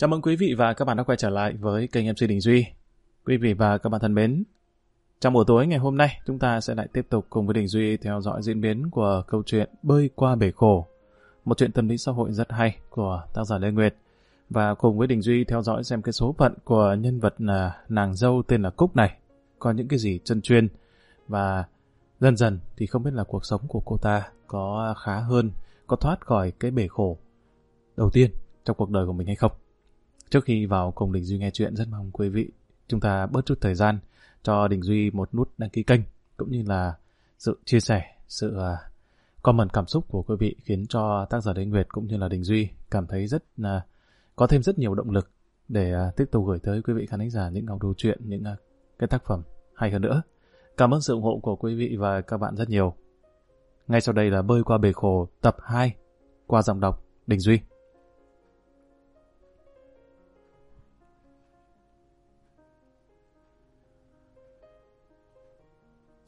Chào mừng quý vị và các bạn đã quay trở lại với kênh MC Đình Duy. Quý vị và các bạn thân mến, trong buổi tối ngày hôm nay, chúng ta sẽ lại tiếp tục cùng với Đình Duy theo dõi diễn biến của câu chuyện Bơi qua bể khổ, một chuyện tâm lý xã hội rất hay của tác giả Lê Nguyệt. Và cùng với Đình Duy theo dõi xem cái số phận của nhân vật là nàng dâu tên là Cúc này, có những cái gì chân chuyên. Và dần dần thì không biết là cuộc sống của cô ta có khá hơn, có thoát khỏi cái bể khổ đầu tiên trong cuộc đời của mình hay không. Trước khi vào cùng Đình Duy nghe chuyện, rất mong quý vị chúng ta bớt chút thời gian cho Đình Duy một nút đăng ký kênh, cũng như là sự chia sẻ, sự à, comment cảm xúc của quý vị khiến cho tác giả đinh Nguyệt cũng như là Đình Duy cảm thấy rất là có thêm rất nhiều động lực để à, tiếp tục gửi tới quý vị khán giả những audio chuyện, những à, cái tác phẩm hay hơn nữa. Cảm ơn sự ủng hộ của quý vị và các bạn rất nhiều. Ngay sau đây là Bơi qua bể khổ tập 2 qua giọng đọc Đình Duy.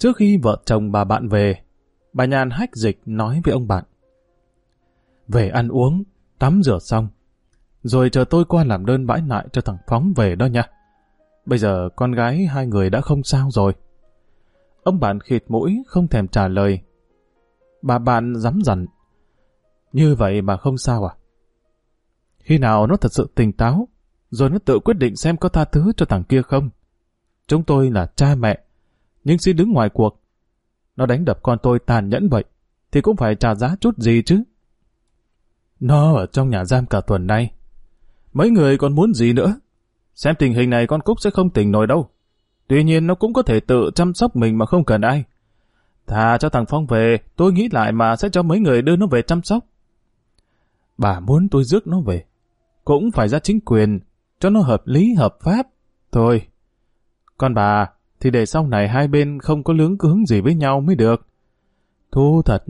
Trước khi vợ chồng bà bạn về, bà Nhàn hách dịch nói với ông bạn. Về ăn uống, tắm rửa xong, rồi chờ tôi qua làm đơn bãi lại cho thằng Phóng về đó nha. Bây giờ con gái hai người đã không sao rồi. Ông bạn khịt mũi không thèm trả lời. Bà bạn dám dặn. Như vậy mà không sao à? Khi nào nó thật sự tỉnh táo, rồi nó tự quyết định xem có tha thứ cho thằng kia không? Chúng tôi là cha mẹ, nhưng xin đứng ngoài cuộc. Nó đánh đập con tôi tàn nhẫn vậy, thì cũng phải trả giá chút gì chứ. Nó ở trong nhà giam cả tuần nay. Mấy người còn muốn gì nữa? Xem tình hình này con Cúc sẽ không tỉnh nổi đâu. Tuy nhiên nó cũng có thể tự chăm sóc mình mà không cần ai. Thà cho thằng Phong về, tôi nghĩ lại mà sẽ cho mấy người đưa nó về chăm sóc. Bà muốn tôi rước nó về. Cũng phải ra chính quyền, cho nó hợp lý hợp pháp. Thôi, con bà, thì để sau này hai bên không có lướng cướng gì với nhau mới được. Thu thật,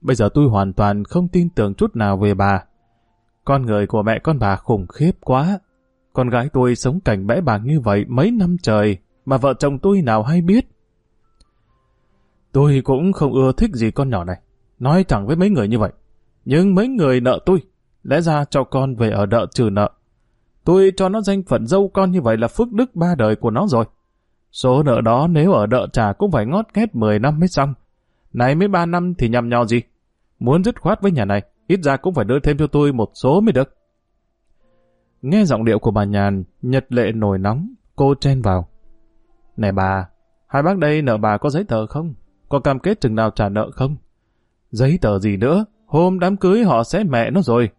bây giờ tôi hoàn toàn không tin tưởng chút nào về bà. Con người của mẹ con bà khủng khiếp quá. Con gái tôi sống cảnh bẽ bàng như vậy mấy năm trời, mà vợ chồng tôi nào hay biết. Tôi cũng không ưa thích gì con nhỏ này, nói thẳng với mấy người như vậy. Nhưng mấy người nợ tôi, lẽ ra cho con về ở đợ trừ nợ. Tôi cho nó danh phận dâu con như vậy là phước đức ba đời của nó rồi. Số nợ đó nếu ở đợ trả cũng phải ngót nghét 10 năm mới xong. Này mới 3 năm thì nhầm nhò gì? Muốn dứt khoát với nhà này, ít ra cũng phải đưa thêm cho tôi một số mới được. Nghe giọng điệu của bà Nhàn, nhật lệ nổi nóng, cô chen vào. Này bà, hai bác đây nợ bà có giấy tờ không? Có cam kết chừng nào trả nợ không? Giấy tờ gì nữa? Hôm đám cưới họ sẽ mẹ nó rồi.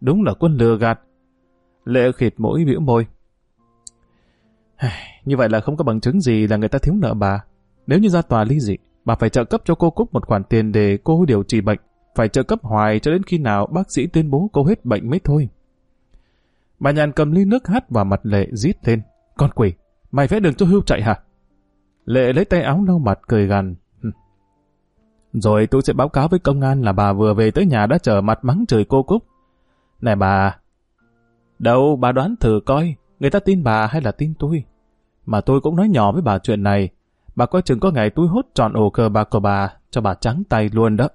đúng là quân lừa gạt. Lệ khịt mũi biểu môi. Như vậy là không có bằng chứng gì là người ta thiếu nợ bà. Nếu như ra tòa ly dị, bà phải trợ cấp cho cô Cúc một khoản tiền để cô điều trị bệnh. Phải trợ cấp hoài cho đến khi nào bác sĩ tuyên bố cô hết bệnh mới thôi. Bà nhàn cầm ly nước hắt vào mặt Lệ rít lên. Con quỷ, mày vẽ đường cho hưu chạy hả? Lệ lấy tay áo lau mặt cười gằn. Rồi tôi sẽ báo cáo với công an là bà vừa về tới nhà đã trở mặt mắng trời cô Cúc. Này bà, đâu bà đoán thử coi, người ta tin bà hay là tin tôi? Mà tôi cũng nói nhỏ với bà chuyện này. Bà coi chừng có ngày tôi hút tròn ổ cờ bạc của bà, cho bà trắng tay luôn đó.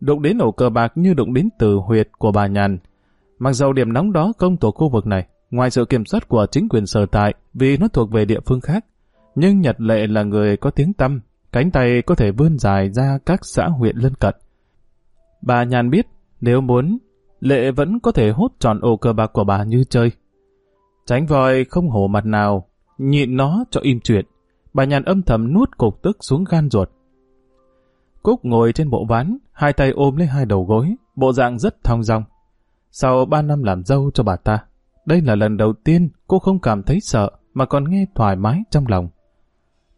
Đụng đến ổ cờ bạc như đụng đến từ huyệt của bà Nhàn. Mặc dầu điểm nóng đó không thuộc khu vực này, ngoài sự kiểm soát của chính quyền sở tại vì nó thuộc về địa phương khác. Nhưng Nhật Lệ là người có tiếng tăm, cánh tay có thể vươn dài ra các xã huyện lân cận. Bà Nhàn biết, nếu muốn, Lệ vẫn có thể hút tròn ổ cờ bạc của bà như chơi. Tránh voi không hổ mặt nào, nhịn nó cho im chuyện. Bà nhàn âm thầm nuốt cục tức xuống gan ruột. Cúc ngồi trên bộ ván, hai tay ôm lấy hai đầu gối, bộ dạng rất thong dong. Sau ba năm làm dâu cho bà ta, đây là lần đầu tiên cô không cảm thấy sợ mà còn nghe thoải mái trong lòng.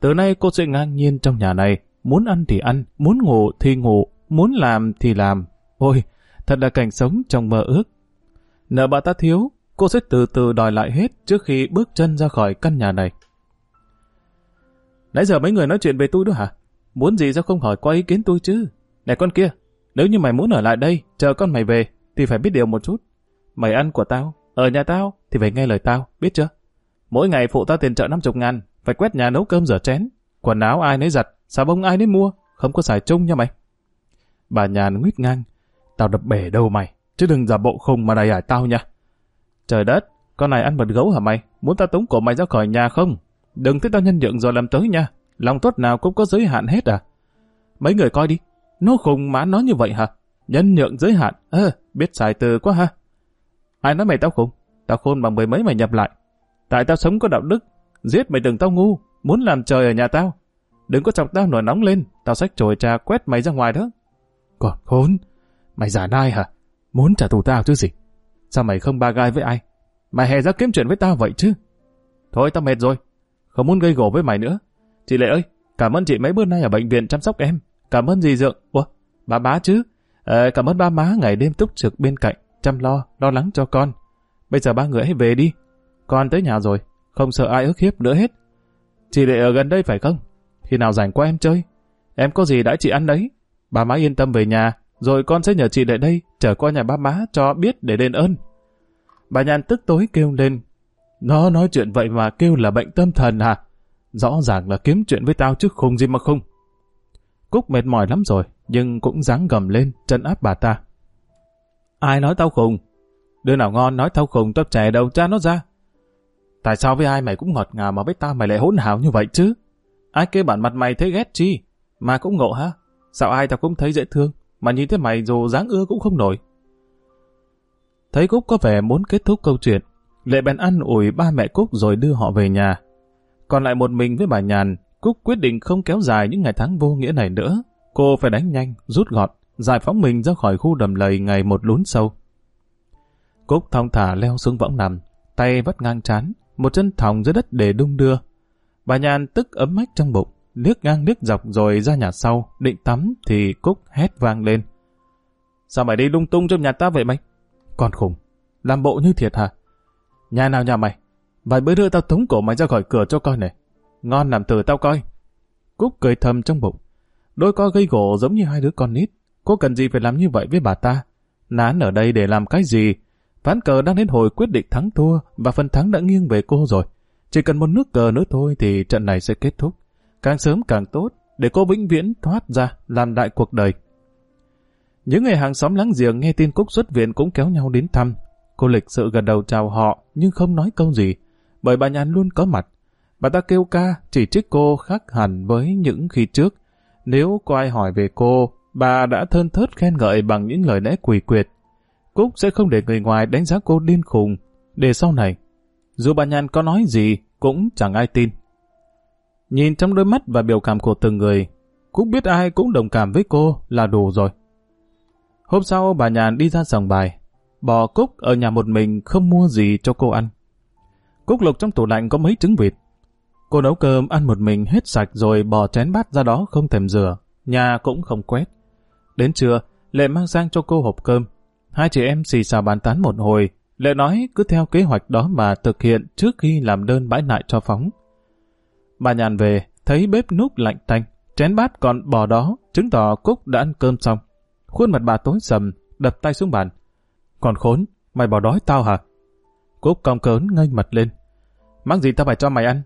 Từ nay cô sẽ ngang nhiên trong nhà này, muốn ăn thì ăn, muốn ngủ thì ngủ, muốn làm thì làm. Ôi, thật là cảnh sống trong mơ ước. Nợ bà ta thiếu, cô sẽ từ từ đòi lại hết trước khi bước chân ra khỏi căn nhà này. Nãy giờ mấy người nói chuyện về tôi đó hả? Muốn gì sao không hỏi qua ý kiến tôi chứ? Này con kia, nếu như mày muốn ở lại đây, chờ con mày về, thì phải biết điều một chút. Mày ăn của tao, ở nhà tao, thì phải nghe lời tao, biết chưa? Mỗi ngày phụ tao tiền trợ 50 ngàn, phải quét nhà nấu cơm rửa chén. Quần áo ai nấy giặt, xà bông ai nấy mua, không có xài chung nha mày. Bà nhàn nguyết ngang, tao đập bể đầu mày, chứ đừng giả bộ không mà đầy ải tao nha. Trời đất, con này ăn mật gấu hả mày? Muốn ta tống cổ mày ra khỏi nhà không? Đừng thấy tao nhân nhượng rồi làm tới nha. Lòng tốt nào cũng có giới hạn hết à? Mấy người coi đi. Nó khùng mà nói như vậy hả? Nhân nhượng giới hạn. Ơ, biết xài từ quá ha. Ai nói mày tao khùng? Tao khôn bằng mười mấy mày nhập lại. Tại tao sống có đạo đức. Giết mày đừng tao ngu. Muốn làm trời ở nhà tao. Đừng có chọc tao nổi nóng lên. Tao xách chổi trà quét mày ra ngoài đó. Còn khốn. Mày giả nai hả? Muốn trả thù tao chứ gì? Sao mày không ba gai với ai? Mày hè ra kiếm chuyện với tao vậy chứ? Thôi tao mệt rồi. Không muốn gây gổ với mày nữa. Chị Lệ ơi, cảm ơn chị mấy bữa nay ở bệnh viện chăm sóc em. Cảm ơn dì Dượng. Ủa, bà má chứ? À, cảm ơn ba má ngày đêm túc trực bên cạnh, chăm lo, lo lắng cho con. Bây giờ ba người hãy về đi. Con tới nhà rồi, không sợ ai ức hiếp nữa hết. Chị Lệ ở gần đây phải không? Khi nào rảnh qua em chơi? Em có gì đã chị ăn đấy. Bà má yên tâm về nhà, rồi con sẽ nhờ chị Lệ đây trở qua nhà ba má cho biết để đền ơn. Bà Nhàn tức tối kêu lên. Nó nói chuyện vậy mà kêu là bệnh tâm thần hả? Rõ ràng là kiếm chuyện với tao chứ không gì mà không. Cúc mệt mỏi lắm rồi, nhưng cũng dáng gầm lên, chân áp bà ta. Ai nói tao khùng? Đứa nào ngon nói tao khùng tao trẻ đầu cha nó ra. Tại sao với ai mày cũng ngọt ngào mà với tao mày lại hỗn hào như vậy chứ? Ai kêu bản mặt mày thấy ghét chi? Mà cũng ngộ ha? Sao ai tao cũng thấy dễ thương, mà nhìn thấy mày dù dáng ưa cũng không nổi. Thấy Cúc có vẻ muốn kết thúc câu chuyện, Lệ bèn ăn ủi ba mẹ Cúc rồi đưa họ về nhà. Còn lại một mình với bà Nhàn, Cúc quyết định không kéo dài những ngày tháng vô nghĩa này nữa. Cô phải đánh nhanh, rút gọn, giải phóng mình ra khỏi khu đầm lầy ngày một lún sâu. Cúc thong thả leo xuống võng nằm, tay vắt ngang chán, một chân thòng dưới đất để đung đưa. Bà Nhàn tức ấm mách trong bụng, liếc ngang liếc dọc rồi ra nhà sau, định tắm thì Cúc hét vang lên. Sao mày đi lung tung trong nhà ta vậy mày? Con khùng, làm bộ như thiệt hả? Nhà nào nhà mày? Vài bữa nữa tao tống cổ mày ra khỏi cửa cho coi này. Ngon làm từ tao coi. Cúc cười thầm trong bụng. Đôi co gây gỗ giống như hai đứa con nít. Cô cần gì phải làm như vậy với bà ta? Nán ở đây để làm cái gì? Ván cờ đang đến hồi quyết định thắng thua và phần thắng đã nghiêng về cô rồi. Chỉ cần một nước cờ nữa thôi thì trận này sẽ kết thúc. Càng sớm càng tốt để cô vĩnh viễn thoát ra làm đại cuộc đời. Những người hàng xóm láng giềng nghe tin Cúc xuất viện cũng kéo nhau đến thăm. Cô lịch sự gật đầu chào họ nhưng không nói câu gì, bởi bà Nhàn luôn có mặt. Bà ta kêu ca, chỉ trích cô khác hẳn với những khi trước. Nếu có ai hỏi về cô, bà đã thơn thớt khen ngợi bằng những lời lẽ quỷ quyệt. Cúc sẽ không để người ngoài đánh giá cô điên khùng, để sau này. Dù bà Nhàn có nói gì, cũng chẳng ai tin. Nhìn trong đôi mắt và biểu cảm của từng người, Cúc biết ai cũng đồng cảm với cô là đủ rồi. Hôm sau bà Nhàn đi ra sòng bài, bò Cúc ở nhà một mình không mua gì cho cô ăn. Cúc lục trong tủ lạnh có mấy trứng vịt. Cô nấu cơm ăn một mình hết sạch rồi bỏ chén bát ra đó không thèm rửa, nhà cũng không quét. Đến trưa, Lệ mang sang cho cô hộp cơm. Hai chị em xì xào bàn tán một hồi, Lệ nói cứ theo kế hoạch đó mà thực hiện trước khi làm đơn bãi nại cho phóng. Bà nhàn về, thấy bếp núc lạnh tanh, chén bát còn bỏ đó, chứng tỏ Cúc đã ăn cơm xong. Khuôn mặt bà tối sầm, đập tay xuống bàn. Còn khốn, mày bỏ đói tao hả? Cúc cong cớn ngây mặt lên. Mắc gì tao phải cho mày ăn?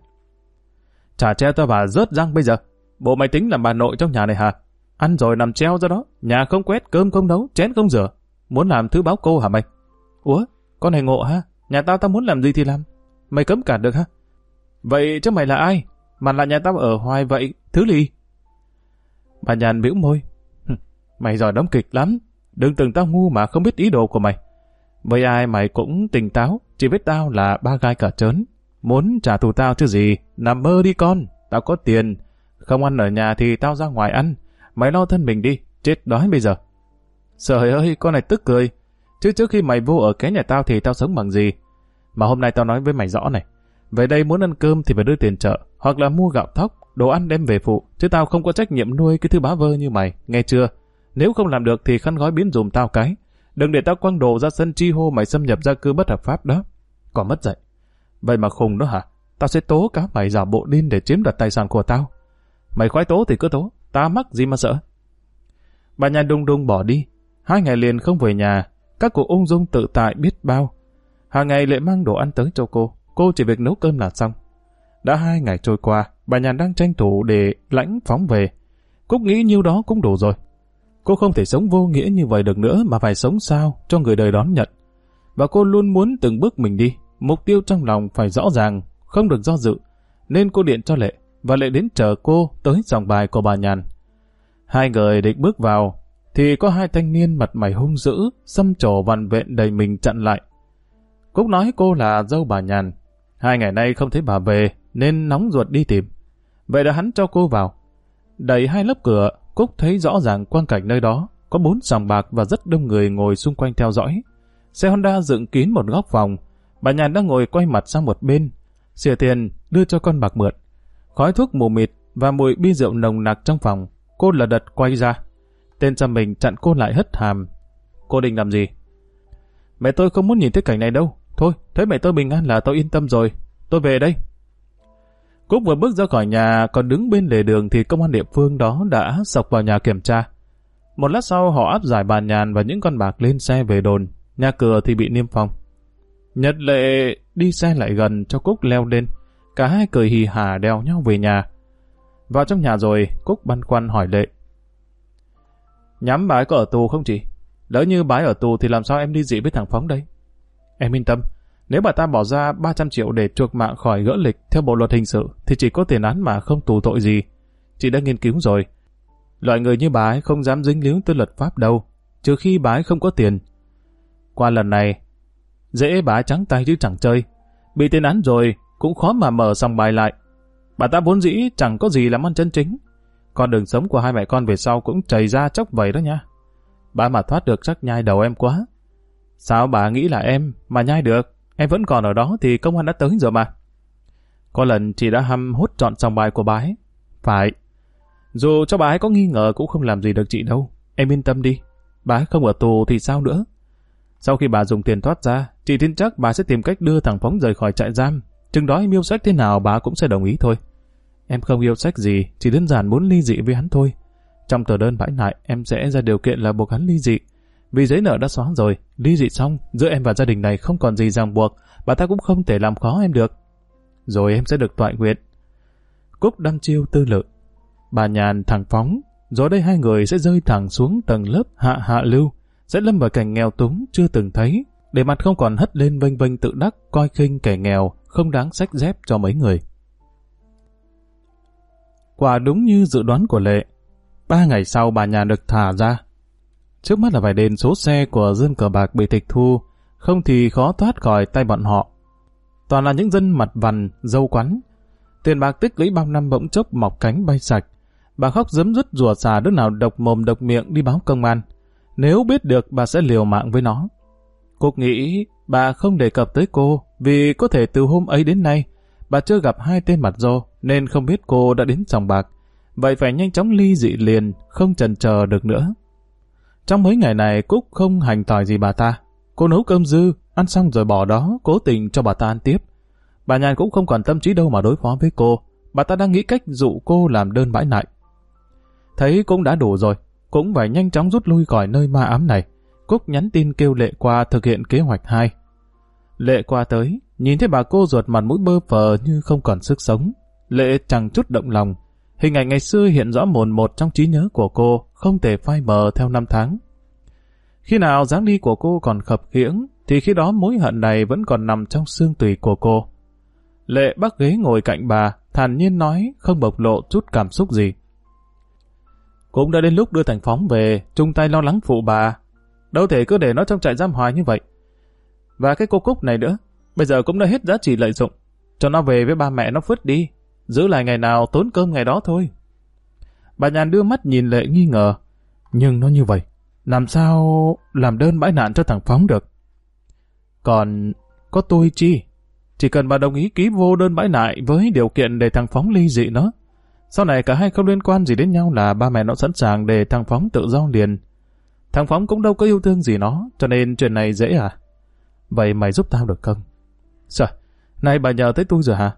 Chả treo tao bà rớt răng bây giờ. Bộ mày tính làm bà nội trong nhà này hả? Ăn rồi nằm treo ra đó, nhà không quét, cơm không nấu, chén không rửa. Muốn làm thứ báo cô hả mày? Ủa, con này ngộ ha? Nhà tao tao muốn làm gì thì làm. Mày cấm cản được ha? Vậy chứ mày là ai? Mà là nhà tao ở hoài vậy, thứ lì. Bà nhàn bĩu môi. Mày giỏi đóng kịch lắm. Đừng tưởng tao ngu mà không biết ý đồ của mày. Với ai mày cũng tỉnh táo, chỉ biết tao là ba gai cả trớn. Muốn trả thù tao chứ gì, nằm mơ đi con, tao có tiền. Không ăn ở nhà thì tao ra ngoài ăn. Mày lo thân mình đi, chết đói bây giờ. Trời ơi, con này tức cười. Chứ trước khi mày vô ở cái nhà tao thì tao sống bằng gì? Mà hôm nay tao nói với mày rõ này. Về đây muốn ăn cơm thì phải đưa tiền chợ, hoặc là mua gạo thóc, đồ ăn đem về phụ. Chứ tao không có trách nhiệm nuôi cái thứ bá vơ như mày, nghe chưa? Nếu không làm được thì khăn gói biến dùm tao cái. Đừng để tao quăng đồ ra sân chi hô mày xâm nhập gia cư bất hợp pháp đó. Còn mất dạy. Vậy mà khùng đó hả? Tao sẽ tố cả mày giả bộ điên để chiếm đoạt tài sản của tao. Mày khoái tố thì cứ tố. Tao mắc gì mà sợ. Bà nhà đung đung bỏ đi. Hai ngày liền không về nhà. Các cụ ung dung tự tại biết bao. Hàng ngày lệ mang đồ ăn tới cho cô. Cô chỉ việc nấu cơm là xong. Đã hai ngày trôi qua, bà nhàn đang tranh thủ để lãnh phóng về. Cúc nghĩ nhiêu đó cũng đủ rồi. Cô không thể sống vô nghĩa như vậy được nữa mà phải sống sao cho người đời đón nhận. và cô luôn muốn từng bước mình đi. Mục tiêu trong lòng phải rõ ràng, không được do dự. Nên cô điện cho Lệ, và Lệ đến chờ cô tới dòng bài của bà Nhàn. Hai người định bước vào, thì có hai thanh niên mặt mày hung dữ, xâm trổ vằn vện đầy mình chặn lại. Cúc nói cô là dâu bà Nhàn. Hai ngày nay không thấy bà về, nên nóng ruột đi tìm. Vậy đã hắn cho cô vào. Đẩy hai lớp cửa, Cúc thấy rõ ràng quang cảnh nơi đó, có bốn sòng bạc và rất đông người ngồi xung quanh theo dõi. Xe Honda dựng kín một góc phòng, bà Nhàn đang ngồi quay mặt sang một bên, xỉa tiền đưa cho con bạc mượn. Khói thuốc mù mịt và mùi bia rượu nồng nặc trong phòng, cô lật đật quay ra. Tên cha mình chặn cô lại hất hàm. Cô định làm gì? Mẹ tôi không muốn nhìn thấy cảnh này đâu. Thôi, thấy mẹ tôi bình an là tôi yên tâm rồi. Tôi về đây. Cúc vừa bước ra khỏi nhà, còn đứng bên lề đường thì công an địa phương đó đã sọc vào nhà kiểm tra. Một lát sau họ áp giải bàn nhàn và những con bạc lên xe về đồn, nhà cửa thì bị niêm phong. Nhật lệ đi xe lại gần cho Cúc leo lên, cả hai cười hì hà đeo nhau về nhà. Vào trong nhà rồi, Cúc băn khoăn hỏi lệ. Nhắm bái có ở tù không chị? Lỡ như bái ở tù thì làm sao em đi dị với thằng Phóng đây? Em yên tâm, nếu bà ta bỏ ra 300 triệu để chuộc mạng khỏi gỡ lịch theo bộ luật hình sự thì chỉ có tiền án mà không tù tội gì. Chị đã nghiên cứu rồi. Loại người như bà ấy không dám dính líu tới luật pháp đâu, trừ khi bà ấy không có tiền. Qua lần này, dễ bà ấy trắng tay chứ chẳng chơi. Bị tiền án rồi, cũng khó mà mở xong bài lại. Bà ta vốn dĩ chẳng có gì làm ăn chân chính. Con đường sống của hai mẹ con về sau cũng chảy ra chốc vầy đó nha. Bà mà thoát được chắc nhai đầu em quá. Sao bà nghĩ là em mà nhai được? Em vẫn còn ở đó thì công an đã tới rồi mà. Có lần chị đã hăm hút trọn xong bài của bà ấy. Phải. Dù cho bà ấy có nghi ngờ cũng không làm gì được chị đâu. Em yên tâm đi. Bà ấy không ở tù thì sao nữa? Sau khi bà dùng tiền thoát ra, chị tin chắc bà sẽ tìm cách đưa thằng Phóng rời khỏi trại giam. Chừng đó em yêu sách thế nào bà cũng sẽ đồng ý thôi. Em không yêu sách gì, chỉ đơn giản muốn ly dị với hắn thôi. Trong tờ đơn bãi nại, em sẽ ra điều kiện là buộc hắn ly dị. Vì giấy nợ đã xóa rồi, ly dị xong, giữa em và gia đình này không còn gì ràng buộc, bà ta cũng không thể làm khó em được. Rồi em sẽ được toại nguyện. Cúc đăm chiêu tư lự. Bà nhàn thẳng phóng, rồi đây hai người sẽ rơi thẳng xuống tầng lớp hạ hạ lưu, sẽ lâm vào cảnh nghèo túng chưa từng thấy, để mặt không còn hất lên vênh vênh tự đắc coi khinh kẻ nghèo, không đáng sách dép cho mấy người. Quả đúng như dự đoán của Lệ, ba ngày sau bà nhà được thả ra. Trước mắt là phải đền số xe của dân cờ bạc bị tịch thu, không thì khó thoát khỏi tay bọn họ. Toàn là những dân mặt vằn, dâu quắn. Tiền bạc tích lũy bao năm bỗng chốc mọc cánh bay sạch. Bà khóc giấm dứt rùa xà đứa nào độc mồm độc miệng đi báo công an. Nếu biết được bà sẽ liều mạng với nó. Cục nghĩ bà không đề cập tới cô vì có thể từ hôm ấy đến nay bà chưa gặp hai tên mặt dô nên không biết cô đã đến sòng bạc. Vậy phải nhanh chóng ly dị liền, không chần chờ được nữa. Trong mấy ngày này Cúc không hành tỏi gì bà ta. Cô nấu cơm dư, ăn xong rồi bỏ đó, cố tình cho bà ta ăn tiếp. Bà Nhàn cũng không còn tâm trí đâu mà đối phó với cô. Bà ta đang nghĩ cách dụ cô làm đơn bãi nại. Thấy cũng đã đủ rồi, cũng phải nhanh chóng rút lui khỏi nơi ma ám này. Cúc nhắn tin kêu Lệ qua thực hiện kế hoạch 2. Lệ qua tới, nhìn thấy bà cô ruột mặt mũi bơ phờ như không còn sức sống. Lệ chẳng chút động lòng. Hình ảnh ngày xưa hiện rõ mồn một trong trí nhớ của cô, không thể phai mờ theo năm tháng. Khi nào dáng đi của cô còn khập khiễng, thì khi đó mối hận này vẫn còn nằm trong xương tùy của cô. Lệ bắt ghế ngồi cạnh bà, thản nhiên nói, không bộc lộ chút cảm xúc gì. Cũng đã đến lúc đưa Thành Phóng về, chung tay lo lắng phụ bà. Đâu thể cứ để nó trong trại giam hoài như vậy. Và cái cô Cúc này nữa, bây giờ cũng đã hết giá trị lợi dụng. Cho nó về với ba mẹ nó phứt đi, giữ lại ngày nào tốn cơm ngày đó thôi. Bà nhàn đưa mắt nhìn lệ nghi ngờ, nhưng nó như vậy, làm sao làm đơn bãi nạn cho thằng Phóng được? Còn có tôi chi? Chỉ cần bà đồng ý ký vô đơn bãi nại với điều kiện để thằng Phóng ly dị nó. Sau này cả hai không liên quan gì đến nhau là ba mẹ nó sẵn sàng để thằng Phóng tự do liền. Thằng Phóng cũng đâu có yêu thương gì nó, cho nên chuyện này dễ à? Vậy mày giúp tao được không? Sợ, Này bà nhờ tới tôi rồi hả?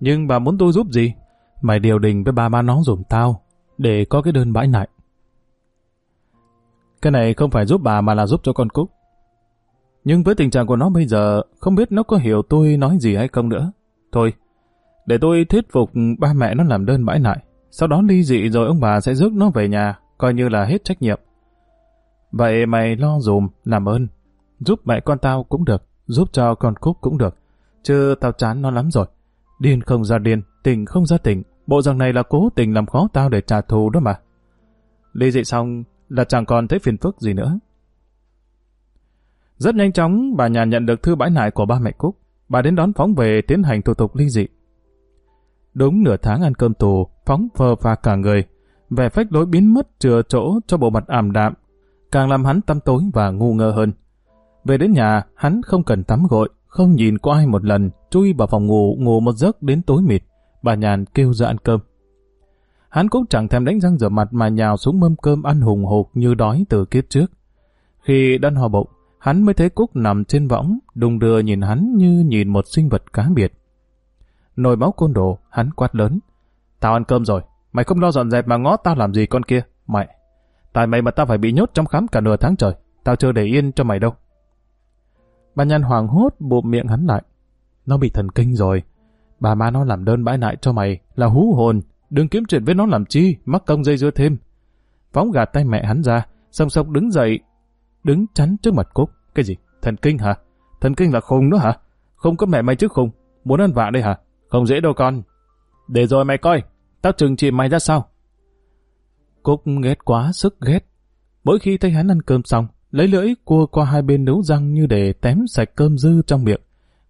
Nhưng bà muốn tôi giúp gì? Mày điều đình với ba ba nó dùm tao, để có cái đơn bãi nại. Cái này không phải giúp bà mà là giúp cho con Cúc. Nhưng với tình trạng của nó bây giờ, không biết nó có hiểu tôi nói gì hay không nữa. Thôi, để tôi thuyết phục ba mẹ nó làm đơn bãi nại. Sau đó ly dị rồi ông bà sẽ rước nó về nhà, coi như là hết trách nhiệm. Vậy mày lo dùm, làm ơn. Giúp mẹ con tao cũng được, giúp cho con Cúc cũng được. Chứ tao chán nó lắm rồi. Điên không ra điên, tình không ra tình. Bộ dạng này là cố tình làm khó tao để trả thù đó mà. Ly dị xong là chẳng còn thấy phiền phức gì nữa. Rất nhanh chóng, bà nhà nhận được thư bãi nại của ba mẹ Cúc. Bà đến đón Phóng về tiến hành thủ tục ly dị. Đúng nửa tháng ăn cơm tù, Phóng phờ và cả người. Vẻ phách lối biến mất chừa chỗ cho bộ mặt ảm đạm, càng làm hắn tăm tối và ngu ngơ hơn. Về đến nhà, hắn không cần tắm gội, không nhìn có ai một lần, chui vào phòng ngủ ngủ một giấc đến tối mịt. Bà nhàn kêu ra ăn cơm. Hắn cũng chẳng thèm đánh răng rửa mặt mà nhào xuống mâm cơm ăn hùng hục như đói từ kiếp trước. Khi đan hòa bụng, hắn mới thấy Cúc nằm trên võng, đùng đưa nhìn hắn như nhìn một sinh vật cá biệt. Nồi máu côn đồ, hắn quát lớn. Tao ăn cơm rồi, mày không lo dọn dẹp mà ngó tao làm gì con kia, mày. Tại mày mà tao phải bị nhốt trong khám cả nửa tháng trời, tao chưa để yên cho mày đâu. Bà nhăn hoàng hốt bụm miệng hắn lại. Nó bị thần kinh rồi. Bà má nó làm đơn bãi nại cho mày là hú hồn. Đừng kiếm chuyện với nó làm chi, mắc công dây dưa thêm. Phóng gạt tay mẹ hắn ra, song song đứng dậy, đứng chắn trước mặt Cúc. Cái gì? Thần kinh hả? Thần kinh là khùng nữa hả? Không có mẹ mày chứ khùng. Muốn ăn vạ đây hả? Không dễ đâu con. Để rồi mày coi, tao trừng trị mày ra sao? Cúc ghét quá sức ghét. Mỗi khi thấy hắn ăn cơm xong, lấy lưỡi cua qua hai bên nấu răng như để tém sạch cơm dư trong miệng.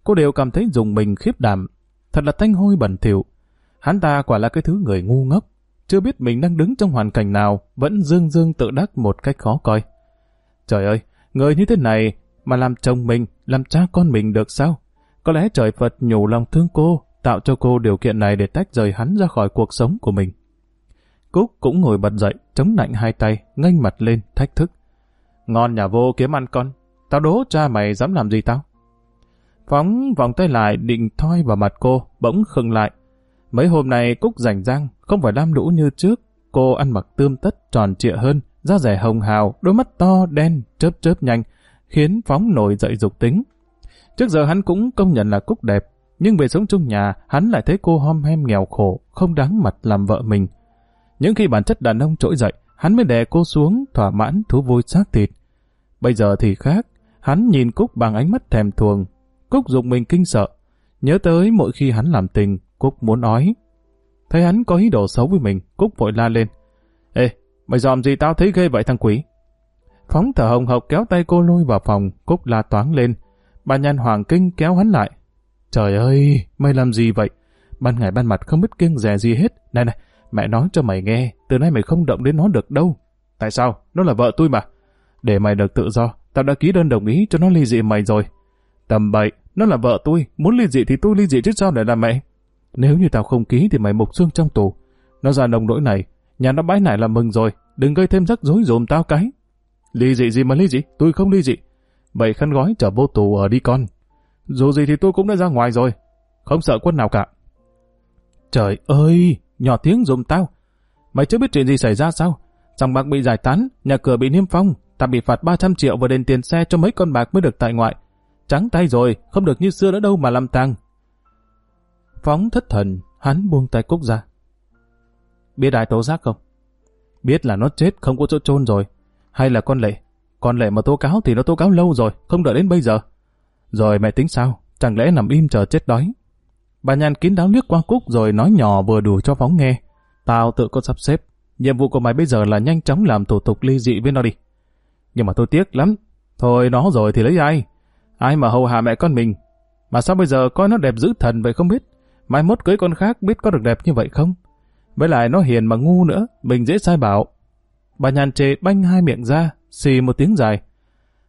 Cô đều cảm thấy dùng mình khiếp đảm. Thật là thanh hôi bẩn thỉu. Hắn ta quả là cái thứ người ngu ngốc. Chưa biết mình đang đứng trong hoàn cảnh nào, vẫn dương dương tự đắc một cách khó coi. Trời ơi, người như thế này mà làm chồng mình, làm cha con mình được sao? Có lẽ trời Phật nhủ lòng thương cô, tạo cho cô điều kiện này để tách rời hắn ra khỏi cuộc sống của mình. Cúc cũng ngồi bật dậy, chống nạnh hai tay, nghênh mặt lên, thách thức. Ngon nhà vô kiếm ăn con, tao đố cha mày dám làm gì tao? Phóng vòng tay lại định thoi vào mặt cô, bỗng khựng lại. Mấy hôm nay Cúc rảnh rang, không phải lam lũ như trước. Cô ăn mặc tươm tất tròn trịa hơn, da rẻ hồng hào, đôi mắt to, đen, chớp chớp nhanh, khiến Phóng nổi dậy dục tính. Trước giờ hắn cũng công nhận là Cúc đẹp, nhưng về sống chung nhà, hắn lại thấy cô hom hem nghèo khổ, không đáng mặt làm vợ mình. Những khi bản chất đàn ông trỗi dậy, hắn mới đè cô xuống, thỏa mãn thú vui xác thịt. Bây giờ thì khác, hắn nhìn Cúc bằng ánh mắt thèm thuồng. Cúc dùng mình kinh sợ. Nhớ tới mỗi khi hắn làm tình, Cúc muốn nói. Thấy hắn có ý đồ xấu với mình, Cúc vội la lên. Ê, mày dòm gì tao thấy ghê vậy thằng quỷ? Phóng thở hồng hộc kéo tay cô lôi vào phòng, Cúc la toáng lên. Bà nhan hoàng kinh kéo hắn lại. Trời ơi, mày làm gì vậy? Ban ngày ban mặt không biết kiêng rè gì hết. Này này, mẹ nói cho mày nghe, từ nay mày không động đến nó được đâu. Tại sao? Nó là vợ tôi mà. Để mày được tự do, tao đã ký đơn đồng ý cho nó ly dị mày rồi. Tầm bậy, nó là vợ tôi, muốn ly dị thì tôi ly dị chứ sao để làm mẹ. Nếu như tao không ký thì mày mục xương trong tù. Nó ra nồng nỗi này, nhà nó bãi nải là mừng rồi, đừng gây thêm rắc rối dùm tao cái. Ly dị gì mà ly dị, tôi không ly dị. Vậy khăn gói trở vô tù ở đi con. Dù gì thì tôi cũng đã ra ngoài rồi, không sợ quân nào cả. Trời ơi, nhỏ tiếng dùm tao. Mày chưa biết chuyện gì xảy ra sao? Sòng bạc bị giải tán, nhà cửa bị niêm phong, ta bị phạt 300 triệu và đền tiền xe cho mấy con bạc mới được tại ngoại. Trắng tay rồi, không được như xưa nữa đâu mà làm tăng. Phóng thất thần, hắn buông tay cúc ra. Biết ai tố giác không? Biết là nó chết không có chỗ chôn rồi. Hay là con lệ? Con lệ mà tố cáo thì nó tố cáo lâu rồi, không đợi đến bây giờ. Rồi mẹ tính sao? Chẳng lẽ nằm im chờ chết đói? Bà nhàn kín đáo liếc qua Cúc rồi nói nhỏ vừa đủ cho Phóng nghe. Tao tự có sắp xếp. Nhiệm vụ của mày bây giờ là nhanh chóng làm thủ tục ly dị với nó đi. Nhưng mà tôi tiếc lắm. Thôi nó rồi thì lấy ai? Ai mà hầu hạ mẹ con mình? Mà sao bây giờ coi nó đẹp dữ thần vậy không biết? Mai mốt cưới con khác biết có được đẹp như vậy không? Với lại nó hiền mà ngu nữa, mình dễ sai bảo. Bà nhàn chê banh hai miệng ra, xì một tiếng dài.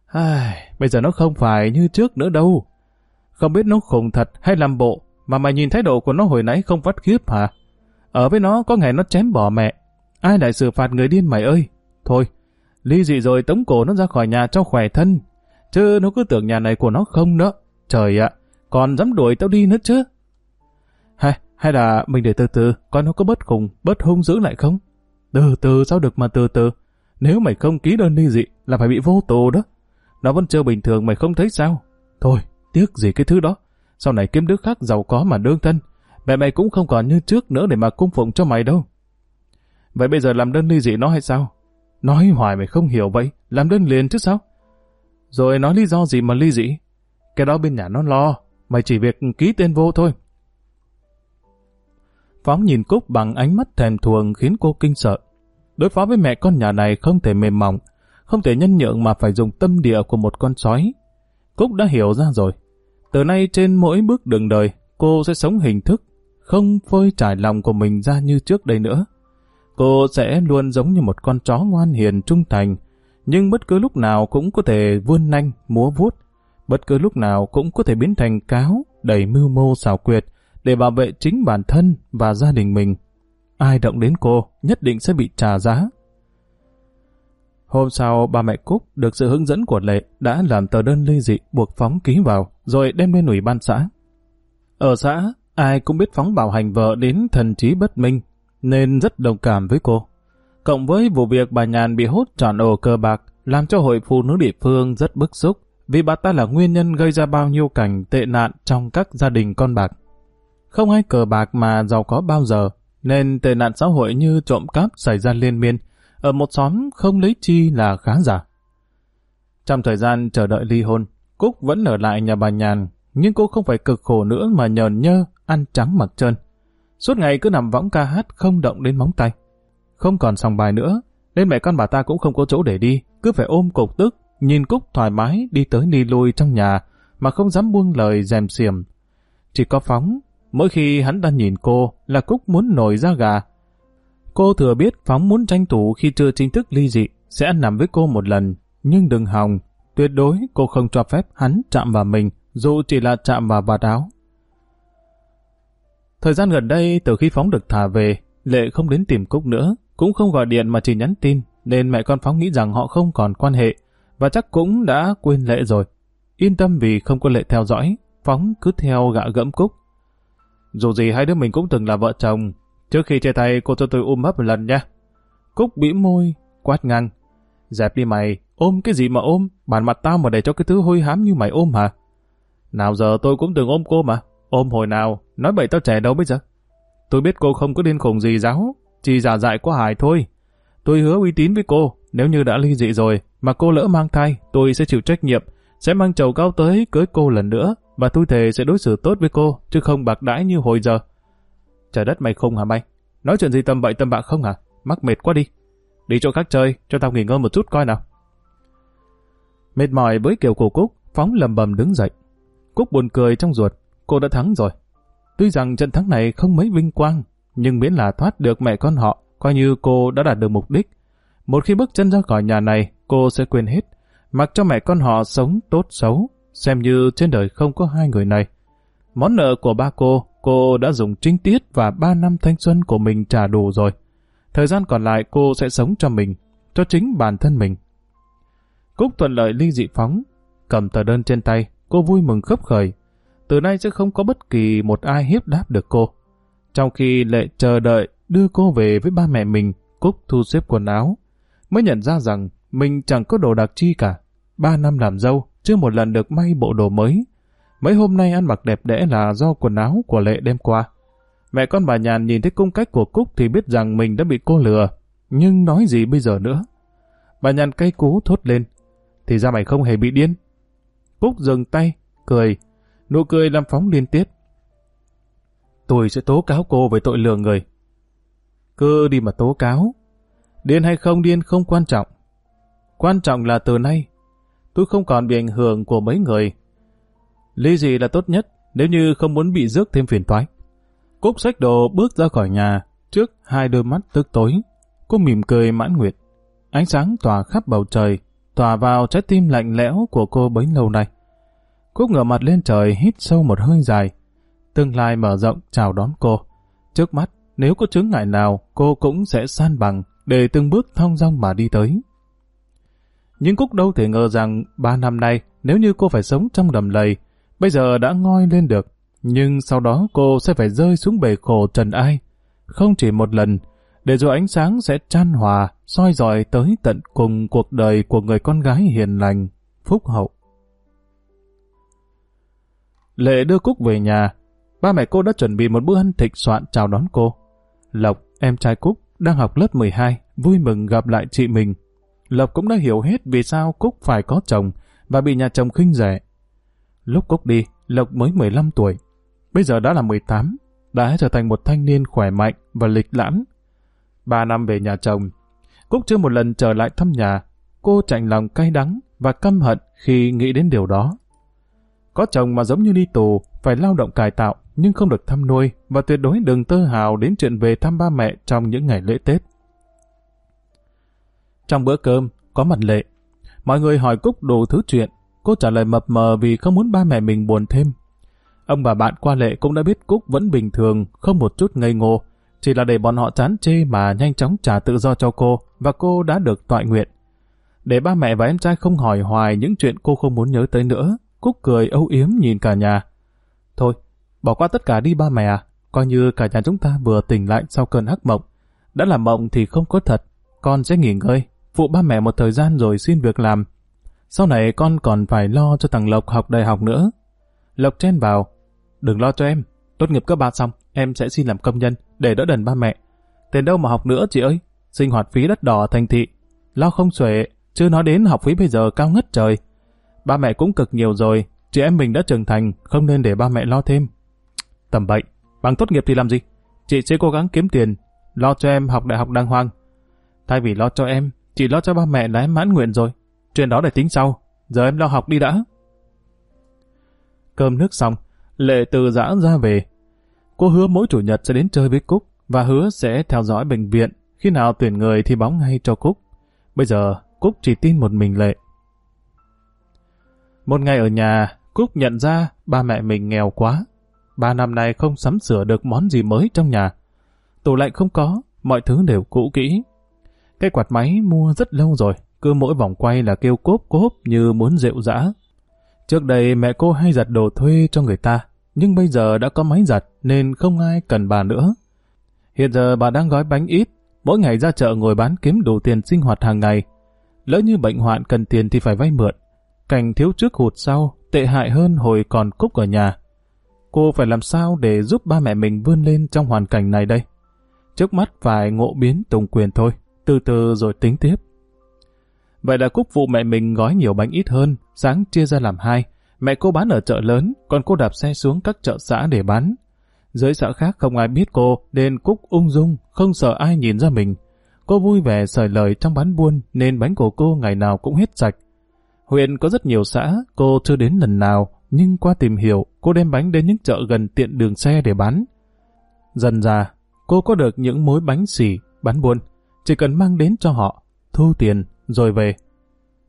Ai, bây giờ nó không phải như trước nữa đâu. Không biết nó khùng thật hay làm bộ, mà mày nhìn thái độ của nó hồi nãy không vắt khiếp hả? Ở với nó có ngày nó chém bỏ mẹ. Ai lại xử phạt người điên mày ơi? Thôi, ly dị rồi tống cổ nó ra khỏi nhà cho khỏe thân. Chứ nó cứ tưởng nhà này của nó không nữa. Trời ạ, còn dám đuổi tao đi nữa chứ? Hay, hay là mình để từ từ, coi nó có bất khùng, bất hung dữ lại không? Từ từ sao được mà từ từ? Nếu mày không ký đơn ly dị là phải bị vô tù đó. Nó vẫn chưa bình thường mày không thấy sao? Thôi, tiếc gì cái thứ đó. Sau này kiếm đứa khác giàu có mà đương thân. Mẹ mày cũng không còn như trước nữa để mà cung phụng cho mày đâu. Vậy bây giờ làm đơn ly dị nó hay sao? Nói hoài mày không hiểu vậy, làm đơn liền chứ sao? Rồi nói lý do gì mà ly dị? Cái đó bên nhà nó lo, mày chỉ việc ký tên vô thôi. Phóng nhìn Cúc bằng ánh mắt thèm thuồng khiến cô kinh sợ. Đối phó với mẹ con nhà này không thể mềm mỏng, không thể nhân nhượng mà phải dùng tâm địa của một con sói. Cúc đã hiểu ra rồi. Từ nay trên mỗi bước đường đời, cô sẽ sống hình thức, không phơi trải lòng của mình ra như trước đây nữa. Cô sẽ luôn giống như một con chó ngoan hiền trung thành, nhưng bất cứ lúc nào cũng có thể vươn nanh, múa vuốt, bất cứ lúc nào cũng có thể biến thành cáo, đầy mưu mô xảo quyệt, để bảo vệ chính bản thân và gia đình mình. Ai động đến cô, nhất định sẽ bị trả giá. Hôm sau, bà mẹ Cúc được sự hướng dẫn của Lệ đã làm tờ đơn ly dị buộc Phóng ký vào, rồi đem lên ủy ban xã. Ở xã, ai cũng biết Phóng bảo hành vợ đến thần trí bất minh, nên rất đồng cảm với cô. Cộng với vụ việc bà Nhàn bị hút tròn ổ cờ bạc, làm cho hội phụ nữ địa phương rất bức xúc, vì bà ta là nguyên nhân gây ra bao nhiêu cảnh tệ nạn trong các gia đình con bạc. Không ai cờ bạc mà giàu có bao giờ, nên tệ nạn xã hội như trộm cắp xảy ra liên miên, ở một xóm không lấy chi là khá giả. Trong thời gian chờ đợi ly hôn, Cúc vẫn ở lại nhà bà Nhàn, nhưng cô không phải cực khổ nữa mà nhờn nhơ, ăn trắng mặc trơn. Suốt ngày cứ nằm võng ca hát không động đến móng tay. Không còn sòng bài nữa, nên mẹ con bà ta cũng không có chỗ để đi, cứ phải ôm cục tức, nhìn Cúc thoải mái đi tới đi lui trong nhà, mà không dám buông lời dèm xiềm. Chỉ có Phóng, mỗi khi hắn đang nhìn cô là Cúc muốn nổi ra gà. Cô thừa biết Phóng muốn tranh thủ khi chưa chính thức ly dị, sẽ ăn nằm với cô một lần, nhưng đừng hòng, tuyệt đối cô không cho phép hắn chạm vào mình, dù chỉ là chạm vào vạt áo. Thời gian gần đây, từ khi Phóng được thả về, Lệ không đến tìm Cúc nữa, cũng không gọi điện mà chỉ nhắn tin, nên mẹ con Phóng nghĩ rằng họ không còn quan hệ, và chắc cũng đã quên Lệ rồi. Yên tâm vì không có Lệ theo dõi, Phóng cứ theo gạ gẫm Cúc. Dù gì hai đứa mình cũng từng là vợ chồng, trước khi chia tay cô cho tôi ôm ấp một lần nha. Cúc bĩ môi, quát ngang. Dẹp đi mày, ôm cái gì mà ôm, Bàn mặt tao mà để cho cái thứ hôi hám như mày ôm hả? Nào giờ tôi cũng từng ôm cô mà, ôm hồi nào, nói bậy tao trẻ đâu bây giờ. Tôi biết cô không có điên khùng gì giáo, chỉ giả dại quá hài thôi. Tôi hứa uy tín với cô, nếu như đã ly dị rồi, mà cô lỡ mang thai, tôi sẽ chịu trách nhiệm, sẽ mang chầu cao tới cưới cô lần nữa, và tôi thề sẽ đối xử tốt với cô, chứ không bạc đãi như hồi giờ. Trời đất mày không hả mày? Nói chuyện gì tầm bậy tầm bạ không hả? Mắc mệt quá đi. Đi chỗ khác chơi, cho tao nghỉ ngơi một chút coi nào. Mệt mỏi với kiểu cổ Cúc, Phóng lầm bầm đứng dậy. Cúc buồn cười trong ruột, cô đã thắng rồi. Tuy rằng trận thắng này không mấy vinh quang, nhưng miễn là thoát được mẹ con họ, coi như cô đã đạt được mục đích. Một khi bước chân ra khỏi nhà này, cô sẽ quên hết, mặc cho mẹ con họ sống tốt xấu, xem như trên đời không có hai người này. Món nợ của ba cô, cô đã dùng trinh tiết và ba năm thanh xuân của mình trả đủ rồi. Thời gian còn lại cô sẽ sống cho mình, cho chính bản thân mình. Cúc thuận lợi ly dị phóng, cầm tờ đơn trên tay, cô vui mừng khấp khởi. Từ nay sẽ không có bất kỳ một ai hiếp đáp được cô. Trong khi Lệ chờ đợi đưa cô về với ba mẹ mình, Cúc thu xếp quần áo, mới nhận ra rằng mình chẳng có đồ đặc chi cả. Ba năm làm dâu, chưa một lần được may bộ đồ mới. Mấy hôm nay ăn mặc đẹp đẽ là do quần áo của Lệ đem qua. Mẹ con bà Nhàn nhìn thấy cung cách của Cúc thì biết rằng mình đã bị cô lừa. Nhưng nói gì bây giờ nữa? Bà Nhàn cay cú thốt lên. Thì ra mày không hề bị điên. Cúc dừng tay, cười. Nụ cười làm phóng liên tiếp. Tôi sẽ tố cáo cô về tội lừa người. Cứ đi mà tố cáo. Điên hay không điên không quan trọng. Quan trọng là từ nay, tôi không còn bị ảnh hưởng của mấy người. Lý gì là tốt nhất nếu như không muốn bị rước thêm phiền toái. Cúc sách đồ bước ra khỏi nhà, trước hai đôi mắt tức tối. Cô mỉm cười mãn nguyệt. Ánh sáng tỏa khắp bầu trời, tỏa vào trái tim lạnh lẽo của cô bấy lâu nay. Cúc ngửa mặt lên trời hít sâu một hơi dài. Tương lai mở rộng chào đón cô. Trước mắt, nếu có chứng ngại nào, cô cũng sẽ san bằng để từng bước thong dong mà đi tới. Nhưng Cúc đâu thể ngờ rằng ba năm nay, nếu như cô phải sống trong đầm lầy, bây giờ đã ngoi lên được, nhưng sau đó cô sẽ phải rơi xuống bể khổ trần ai. Không chỉ một lần, để rồi ánh sáng sẽ chan hòa, soi dọi tới tận cùng cuộc đời của người con gái hiền lành, phúc hậu. Lệ đưa Cúc về nhà, ba mẹ cô đã chuẩn bị một bữa ăn thịnh soạn chào đón cô. Lộc, em trai Cúc, đang học lớp 12, vui mừng gặp lại chị mình. Lộc cũng đã hiểu hết vì sao Cúc phải có chồng, và bị nhà chồng khinh rẻ. Lúc Cúc đi, Lộc mới 15 tuổi, bây giờ đã là 18, đã trở thành một thanh niên khỏe mạnh và lịch lãm. Ba năm về nhà chồng, Cúc chưa một lần trở lại thăm nhà, cô chạnh lòng cay đắng và căm hận khi nghĩ đến điều đó. Có chồng mà giống như đi tù, phải lao động cải tạo nhưng không được thăm nuôi và tuyệt đối đừng tơ hào đến chuyện về thăm ba mẹ trong những ngày lễ Tết. Trong bữa cơm, có mặt lệ. Mọi người hỏi Cúc đủ thứ chuyện. Cô trả lời mập mờ vì không muốn ba mẹ mình buồn thêm. Ông bà bạn qua lệ cũng đã biết Cúc vẫn bình thường, không một chút ngây ngô. Chỉ là để bọn họ chán chê mà nhanh chóng trả tự do cho cô và cô đã được tọa nguyện. Để ba mẹ và em trai không hỏi hoài những chuyện cô không muốn nhớ tới nữa, Cúc cười âu yếm nhìn cả nhà. Thôi, bỏ qua tất cả đi ba mẹ à, coi như cả nhà chúng ta vừa tỉnh lại sau cơn hắc mộng. Đã là mộng thì không có thật, con sẽ nghỉ ngơi, phụ ba mẹ một thời gian rồi xin việc làm. Sau này con còn phải lo cho thằng Lộc học đại học nữa. Lộc chen vào, đừng lo cho em, tốt nghiệp cấp ba xong, em sẽ xin làm công nhân để đỡ đần ba mẹ. Tiền đâu mà học nữa chị ơi, sinh hoạt phí đất đỏ thành thị, lo không xuể, chưa nói đến học phí bây giờ cao ngất trời. Ba mẹ cũng cực nhiều rồi, chị em mình đã trưởng thành, không nên để ba mẹ lo thêm. Tầm bậy, bằng tốt nghiệp thì làm gì? Chị sẽ cố gắng kiếm tiền, lo cho em học đại học đàng hoàng. Thay vì lo cho em, chị lo cho ba mẹ là em mãn nguyện rồi. Chuyện đó để tính sau, giờ em lo học đi đã. Cơm nước xong, Lệ từ giã ra về. Cô hứa mỗi chủ nhật sẽ đến chơi với Cúc và hứa sẽ theo dõi bệnh viện. Khi nào tuyển người thì báo ngay cho Cúc. Bây giờ, Cúc chỉ tin một mình Lệ. Một ngày ở nhà, Cúc nhận ra ba mẹ mình nghèo quá. Ba năm nay không sắm sửa được món gì mới trong nhà. Tủ lạnh không có, mọi thứ đều cũ kỹ. Cái quạt máy mua rất lâu rồi, cứ mỗi vòng quay là kêu cốp cốp như muốn rượu dã. Trước đây mẹ cô hay giặt đồ thuê cho người ta, nhưng bây giờ đã có máy giặt nên không ai cần bà nữa. Hiện giờ bà đang gói bánh ít, mỗi ngày ra chợ ngồi bán kiếm đủ tiền sinh hoạt hàng ngày. Lỡ như bệnh hoạn cần tiền thì phải vay mượn. Cảnh thiếu trước hụt sau, tệ hại hơn hồi còn cúc ở nhà. Cô phải làm sao để giúp ba mẹ mình vươn lên trong hoàn cảnh này đây? Trước mắt phải ngộ biến tùng quyền thôi, từ từ rồi tính tiếp. Vậy là Cúc vụ mẹ mình gói nhiều bánh ít hơn, sáng chia ra làm hai. Mẹ cô bán ở chợ lớn, còn cô đạp xe xuống các chợ xã để bán. Dưới xã khác không ai biết cô, nên Cúc ung dung, không sợ ai nhìn ra mình. Cô vui vẻ sởi lời trong bán buôn, nên bánh của cô ngày nào cũng hết sạch. Huyện có rất nhiều xã, cô chưa đến lần nào, nhưng qua tìm hiểu, cô đem bánh đến những chợ gần tiện đường xe để bán. Dần ra, cô có được những mối bánh xỉ, bán buôn. Chỉ cần mang đến cho họ, thu tiền, rồi về.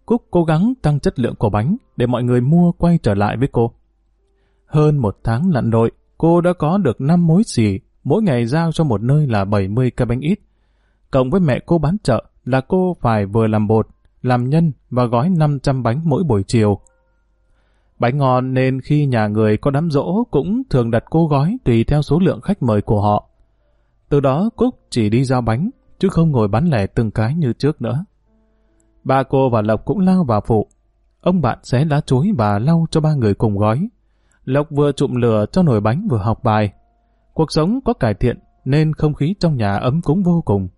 Cúc cố gắng tăng chất lượng của bánh để mọi người mua quay trở lại với cô. Hơn một tháng lặn lội, cô đã có được 5 mối xỉ, mỗi ngày giao cho một nơi là 70 cái bánh ít. Cộng với mẹ cô bán chợ là cô phải vừa làm bột, làm nhân và gói 500 bánh mỗi buổi chiều. Bánh ngon nên khi nhà người có đám rỗ cũng thường đặt cô gói tùy theo số lượng khách mời của họ. Từ đó Cúc chỉ đi giao bánh, chứ không ngồi bán lẻ từng cái như trước nữa. Ba cô và Lộc cũng lao vào phụ. Ông bạn xé lá chuối và lau cho ba người cùng gói. Lộc vừa trụm lửa cho nồi bánh vừa học bài. Cuộc sống có cải thiện nên không khí trong nhà ấm cúng vô cùng.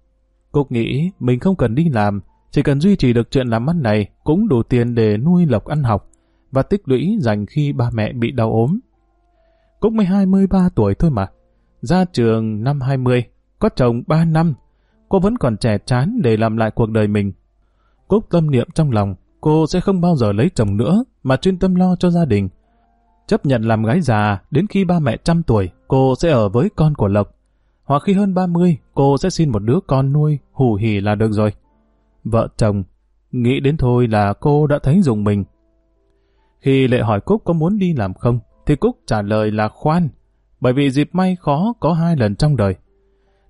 Cúc nghĩ mình không cần đi làm, chỉ cần duy trì được chuyện làm ăn này cũng đủ tiền để nuôi Lộc ăn học và tích lũy dành khi ba mẹ bị đau ốm. Cúc mới 23 tuổi thôi mà. Ra trường năm 20, có chồng 3 năm, cô vẫn còn trẻ chán để làm lại cuộc đời mình. Cúc tâm niệm trong lòng, cô sẽ không bao giờ lấy chồng nữa, mà chuyên tâm lo cho gia đình. Chấp nhận làm gái già, đến khi ba mẹ trăm tuổi, cô sẽ ở với con của Lộc. Hoặc khi hơn 30, cô sẽ xin một đứa con nuôi, hù hỉ là được rồi. Vợ chồng, nghĩ đến thôi là cô đã thấy dùng mình. Khi Lệ hỏi Cúc có muốn đi làm không, thì Cúc trả lời là khoan, bởi vì dịp may khó có hai lần trong đời.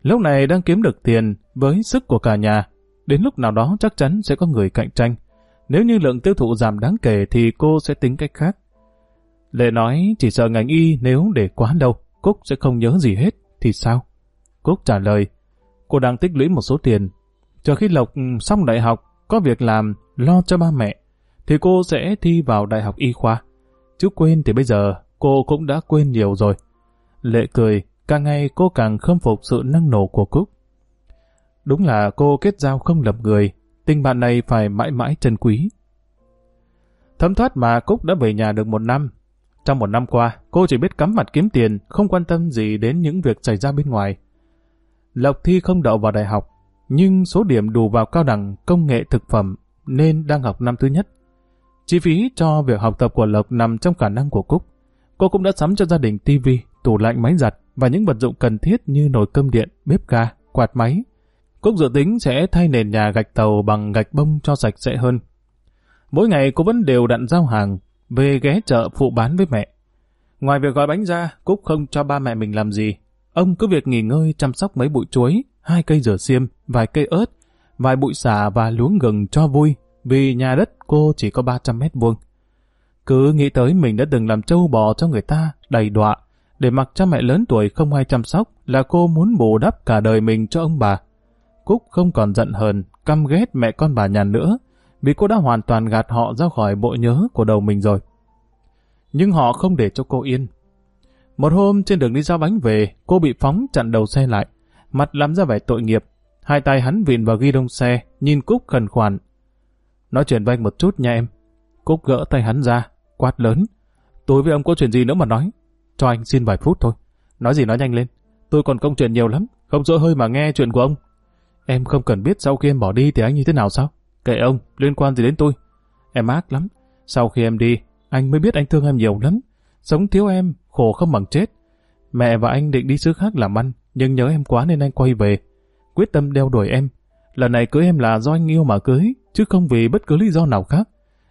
Lúc này đang kiếm được tiền với sức của cả nhà, Đến lúc nào đó chắc chắn sẽ có người cạnh tranh. Nếu như lượng tiêu thụ giảm đáng kể thì cô sẽ tính cách khác. Lệ nói chỉ sợ ngành y nếu để quá lâu, Cúc sẽ không nhớ gì hết, thì sao? Cúc trả lời, cô đang tích lũy một số tiền. Chờ khi Lộc ừ, xong đại học, có việc làm, lo cho ba mẹ, thì cô sẽ thi vào đại học y khoa. Chứ quên thì bây giờ cô cũng đã quên nhiều rồi. Lệ cười, càng ngày cô càng khâm phục sự năng nổ của Cúc. Đúng là cô kết giao không lập người, tình bạn này phải mãi mãi trân quý. Thấm thoát mà Cúc đã về nhà được một năm. Trong một năm qua, cô chỉ biết cắm mặt kiếm tiền, không quan tâm gì đến những việc xảy ra bên ngoài. Lộc Thi không đậu vào đại học, nhưng số điểm đủ vào cao đẳng công nghệ thực phẩm nên đang học năm thứ nhất. Chi phí cho việc học tập của Lộc nằm trong khả năng của Cúc. Cô cũng đã sắm cho gia đình tivi, tủ lạnh máy giặt và những vật dụng cần thiết như nồi cơm điện, bếp ga, quạt máy. Cúc dự tính sẽ thay nền nhà gạch tàu bằng gạch bông cho sạch sẽ hơn. Mỗi ngày cô vẫn đều đặn giao hàng, về ghé chợ phụ bán với mẹ. Ngoài việc gói bánh ra, Cúc không cho ba mẹ mình làm gì. Ông cứ việc nghỉ ngơi chăm sóc mấy bụi chuối, hai cây dừa xiêm, vài cây ớt, vài bụi xà và luống gừng cho vui, vì nhà đất cô chỉ có 300 mét vuông. Cứ nghĩ tới mình đã từng làm trâu bò cho người ta, đầy đọa, để mặc cha mẹ lớn tuổi không ai chăm sóc là cô muốn bù đắp cả đời mình cho ông bà. Cúc không còn giận hờn, căm ghét mẹ con bà nhà nữa, vì cô đã hoàn toàn gạt họ ra khỏi bộ nhớ của đầu mình rồi. Nhưng họ không để cho cô yên. Một hôm trên đường đi giao bánh về, cô bị phóng chặn đầu xe lại, mặt làm ra vẻ tội nghiệp. Hai tay hắn vịn vào ghi đông xe, nhìn Cúc khẩn khoản. Nói chuyện với anh một chút nha em. Cúc gỡ tay hắn ra, quát lớn. Tôi với ông có chuyện gì nữa mà nói. Cho anh xin vài phút thôi. Nói gì nói nhanh lên. Tôi còn công chuyện nhiều lắm, không dỗ hơi mà nghe chuyện của ông. Em không cần biết sau khi em bỏ đi thì anh như thế nào sao? Kệ ông, liên quan gì đến tôi? Em ác lắm. Sau khi em đi, anh mới biết anh thương em nhiều lắm. Sống thiếu em, khổ không bằng chết. Mẹ và anh định đi xứ khác làm ăn, nhưng nhớ em quá nên anh quay về. Quyết tâm đeo đuổi em. Lần này cưới em là do anh yêu mà cưới, chứ không vì bất cứ lý do nào khác.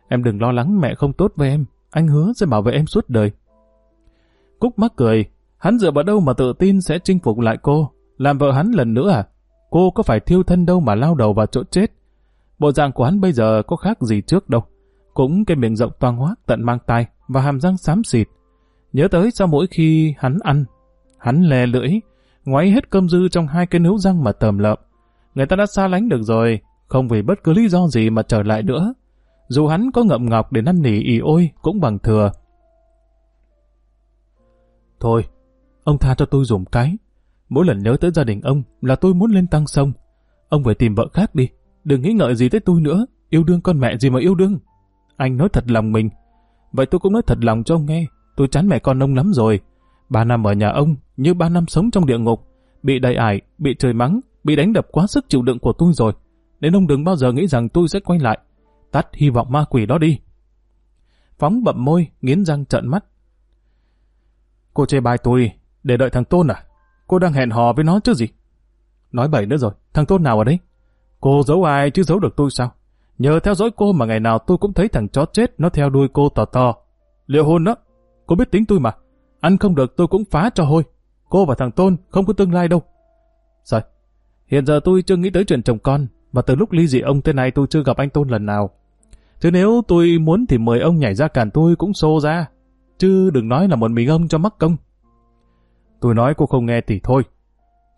Em đừng lo lắng mẹ không tốt với em. Anh hứa sẽ bảo vệ em suốt đời. Cúc mắc cười. Hắn dựa vào đâu mà tự tin sẽ chinh phục lại cô? Làm vợ hắn lần nữa à? Cô có phải thiêu thân đâu mà lao đầu vào chỗ chết? Bộ dạng của hắn bây giờ có khác gì trước đâu. Cũng cái miệng rộng toang hoác tận mang tai và hàm răng xám xịt. Nhớ tới sau mỗi khi hắn ăn, hắn lè lưỡi, ngoáy hết cơm dư trong hai cái nướu răng mà tầm lợm. Người ta đã xa lánh được rồi, không vì bất cứ lý do gì mà trở lại nữa. Dù hắn có ngậm ngọc để năn nỉ ỉ ôi cũng bằng thừa. Thôi, ông tha cho tôi dùng cái. Mỗi lần nhớ tới gia đình ông là tôi muốn lên tăng sông. Ông phải tìm vợ khác đi, đừng nghĩ ngợi gì tới tôi nữa, yêu đương con mẹ gì mà yêu đương. Anh nói thật lòng mình. Vậy tôi cũng nói thật lòng cho ông nghe, tôi chán mẹ con ông lắm rồi. Ba năm ở nhà ông như ba năm sống trong địa ngục, bị đầy ải, bị trời mắng, bị đánh đập quá sức chịu đựng của tôi rồi. Nên ông đừng bao giờ nghĩ rằng tôi sẽ quay lại. Tắt hy vọng ma quỷ đó đi. Phóng bậm môi, nghiến răng trợn mắt. Cô chê bai tôi, để đợi thằng Tôn à? Cô đang hẹn hò với nó chứ gì? Nói bậy nữa rồi, thằng Tôn nào ở đây? Cô giấu ai chứ giấu được tôi sao? Nhờ theo dõi cô mà ngày nào tôi cũng thấy thằng chó chết nó theo đuôi cô tò to. Liệu hôn đó, cô biết tính tôi mà. Ăn không được tôi cũng phá cho hôi. Cô và thằng Tôn không có tương lai đâu. Rồi, hiện giờ tôi chưa nghĩ tới chuyện chồng con, và từ lúc ly dị ông tên này tôi chưa gặp anh Tôn lần nào. Thế nếu tôi muốn thì mời ông nhảy ra cản tôi cũng xô ra, chứ đừng nói là một mình ông cho mắc công. Tôi nói cô không nghe thì thôi,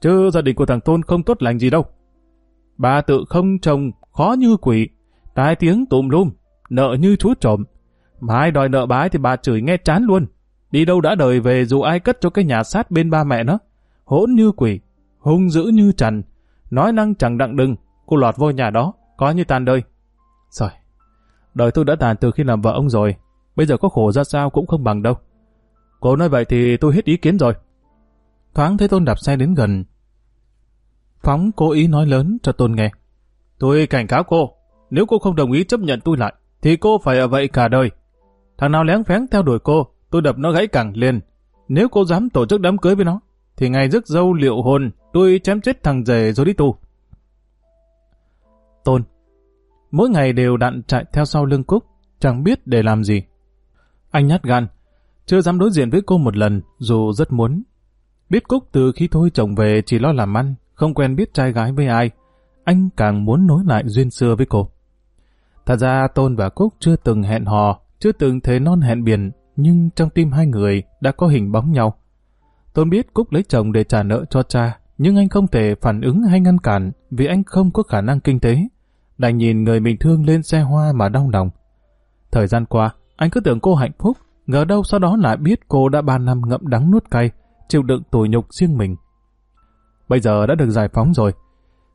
chứ gia đình của thằng Tôn không tốt lành gì đâu. Bà tự không chồng, khó như quỷ, tai tiếng tụm lum, nợ như chúa trộm. Mà ai đòi nợ bái thì bà chửi nghe chán luôn. Đi đâu đã đời về dù ai cất cho cái nhà sát bên ba mẹ nó. Hỗn như quỷ, hung dữ như trần, nói năng chẳng đặng đừng, cô lọt vô nhà đó, có như tàn đời. Rồi, đời tôi đã tàn từ khi làm vợ ông rồi, bây giờ có khổ ra sao cũng không bằng đâu. Cô nói vậy thì tôi hết ý kiến rồi. Thoáng thấy Tôn đạp xe đến gần. Phóng cố ý nói lớn cho Tôn nghe. Tôi cảnh cáo cô, nếu cô không đồng ý chấp nhận tôi lại, thì cô phải ở vậy cả đời. Thằng nào lén phén theo đuổi cô, tôi đập nó gãy cẳng liền. Nếu cô dám tổ chức đám cưới với nó, thì ngày rước dâu liệu hồn, tôi chém chết thằng rể rồi đi tù. Tôn Mỗi ngày đều đặn chạy theo sau lưng Cúc, chẳng biết để làm gì. Anh nhát gan, chưa dám đối diện với cô một lần, dù rất muốn. Biết Cúc từ khi thôi chồng về chỉ lo làm ăn, không quen biết trai gái với ai, anh càng muốn nối lại duyên xưa với cô. Thật ra Tôn và Cúc chưa từng hẹn hò, chưa từng thế non hẹn biển, nhưng trong tim hai người đã có hình bóng nhau. Tôn biết Cúc lấy chồng để trả nợ cho cha, nhưng anh không thể phản ứng hay ngăn cản vì anh không có khả năng kinh tế. Đành nhìn người mình thương lên xe hoa mà đau lòng. Thời gian qua, anh cứ tưởng cô hạnh phúc, ngờ đâu sau đó lại biết cô đã ba năm ngậm đắng nuốt cay, chịu đựng tủi nhục riêng mình. Bây giờ đã được giải phóng rồi,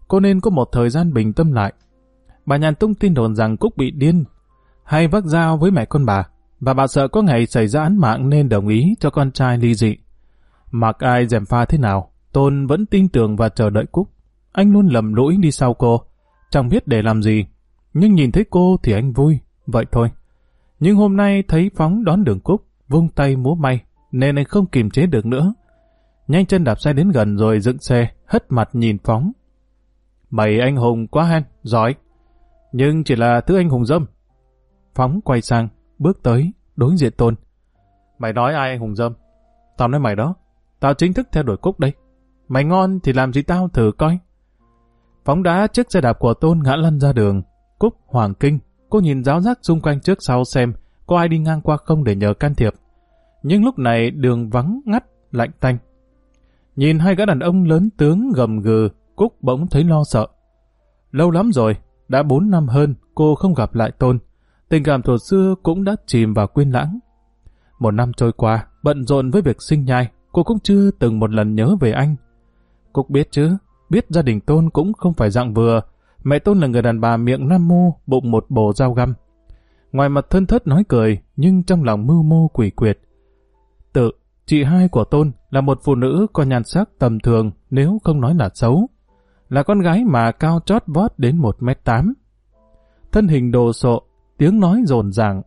cô nên có một thời gian bình tâm lại. Bà nhàn tung tin đồn rằng Cúc bị điên. hay vác dao với mẹ con bà, và bà sợ có ngày xảy ra án mạng nên đồng ý cho con trai ly dị. Mặc ai dèm pha thế nào, Tôn vẫn tin tưởng và chờ đợi Cúc. Anh luôn lầm lũi đi sau cô, chẳng biết để làm gì. Nhưng nhìn thấy cô thì anh vui, vậy thôi. Nhưng hôm nay thấy Phóng đón đường Cúc, vung tay múa may, nên anh không kiềm chế được nữa. Nhanh chân đạp xe đến gần rồi dựng xe, hất mặt nhìn Phóng. Mày anh hùng quá hen, giỏi. Nhưng chỉ là thứ anh hùng dâm. Phóng quay sang, bước tới, đối diện Tôn. Mày nói ai anh hùng dâm? Tao nói mày đó. Tao chính thức theo đuổi Cúc đây. Mày ngon thì làm gì tao thử coi. Phóng đá chiếc xe đạp của Tôn ngã lăn ra đường. Cúc hoàng kinh. Cô nhìn giáo giác xung quanh trước sau xem có ai đi ngang qua không để nhờ can thiệp. Nhưng lúc này đường vắng ngắt, lạnh tanh. Nhìn hai gã đàn ông lớn tướng gầm gừ, Cúc bỗng thấy lo sợ. Lâu lắm rồi, đã bốn năm hơn cô không gặp lại Tôn. Tình cảm thuở xưa cũng đã chìm vào quên lãng. Một năm trôi qua, bận rộn với việc sinh nhai, cô cũng chưa từng một lần nhớ về anh. Cúc biết chứ, biết gia đình Tôn cũng không phải dạng vừa. Mẹ Tôn là người đàn bà miệng nam mô, bụng một bồ dao găm. Ngoài mặt thân thất nói cười, nhưng trong lòng mưu mô quỷ quyệt. Tự, chị hai của Tôn là một phụ nữ có nhan sắc tầm thường nếu không nói là xấu. Là con gái mà cao chót vót đến 1 mét 8 Thân hình đồ sộ, tiếng nói rồn ràng.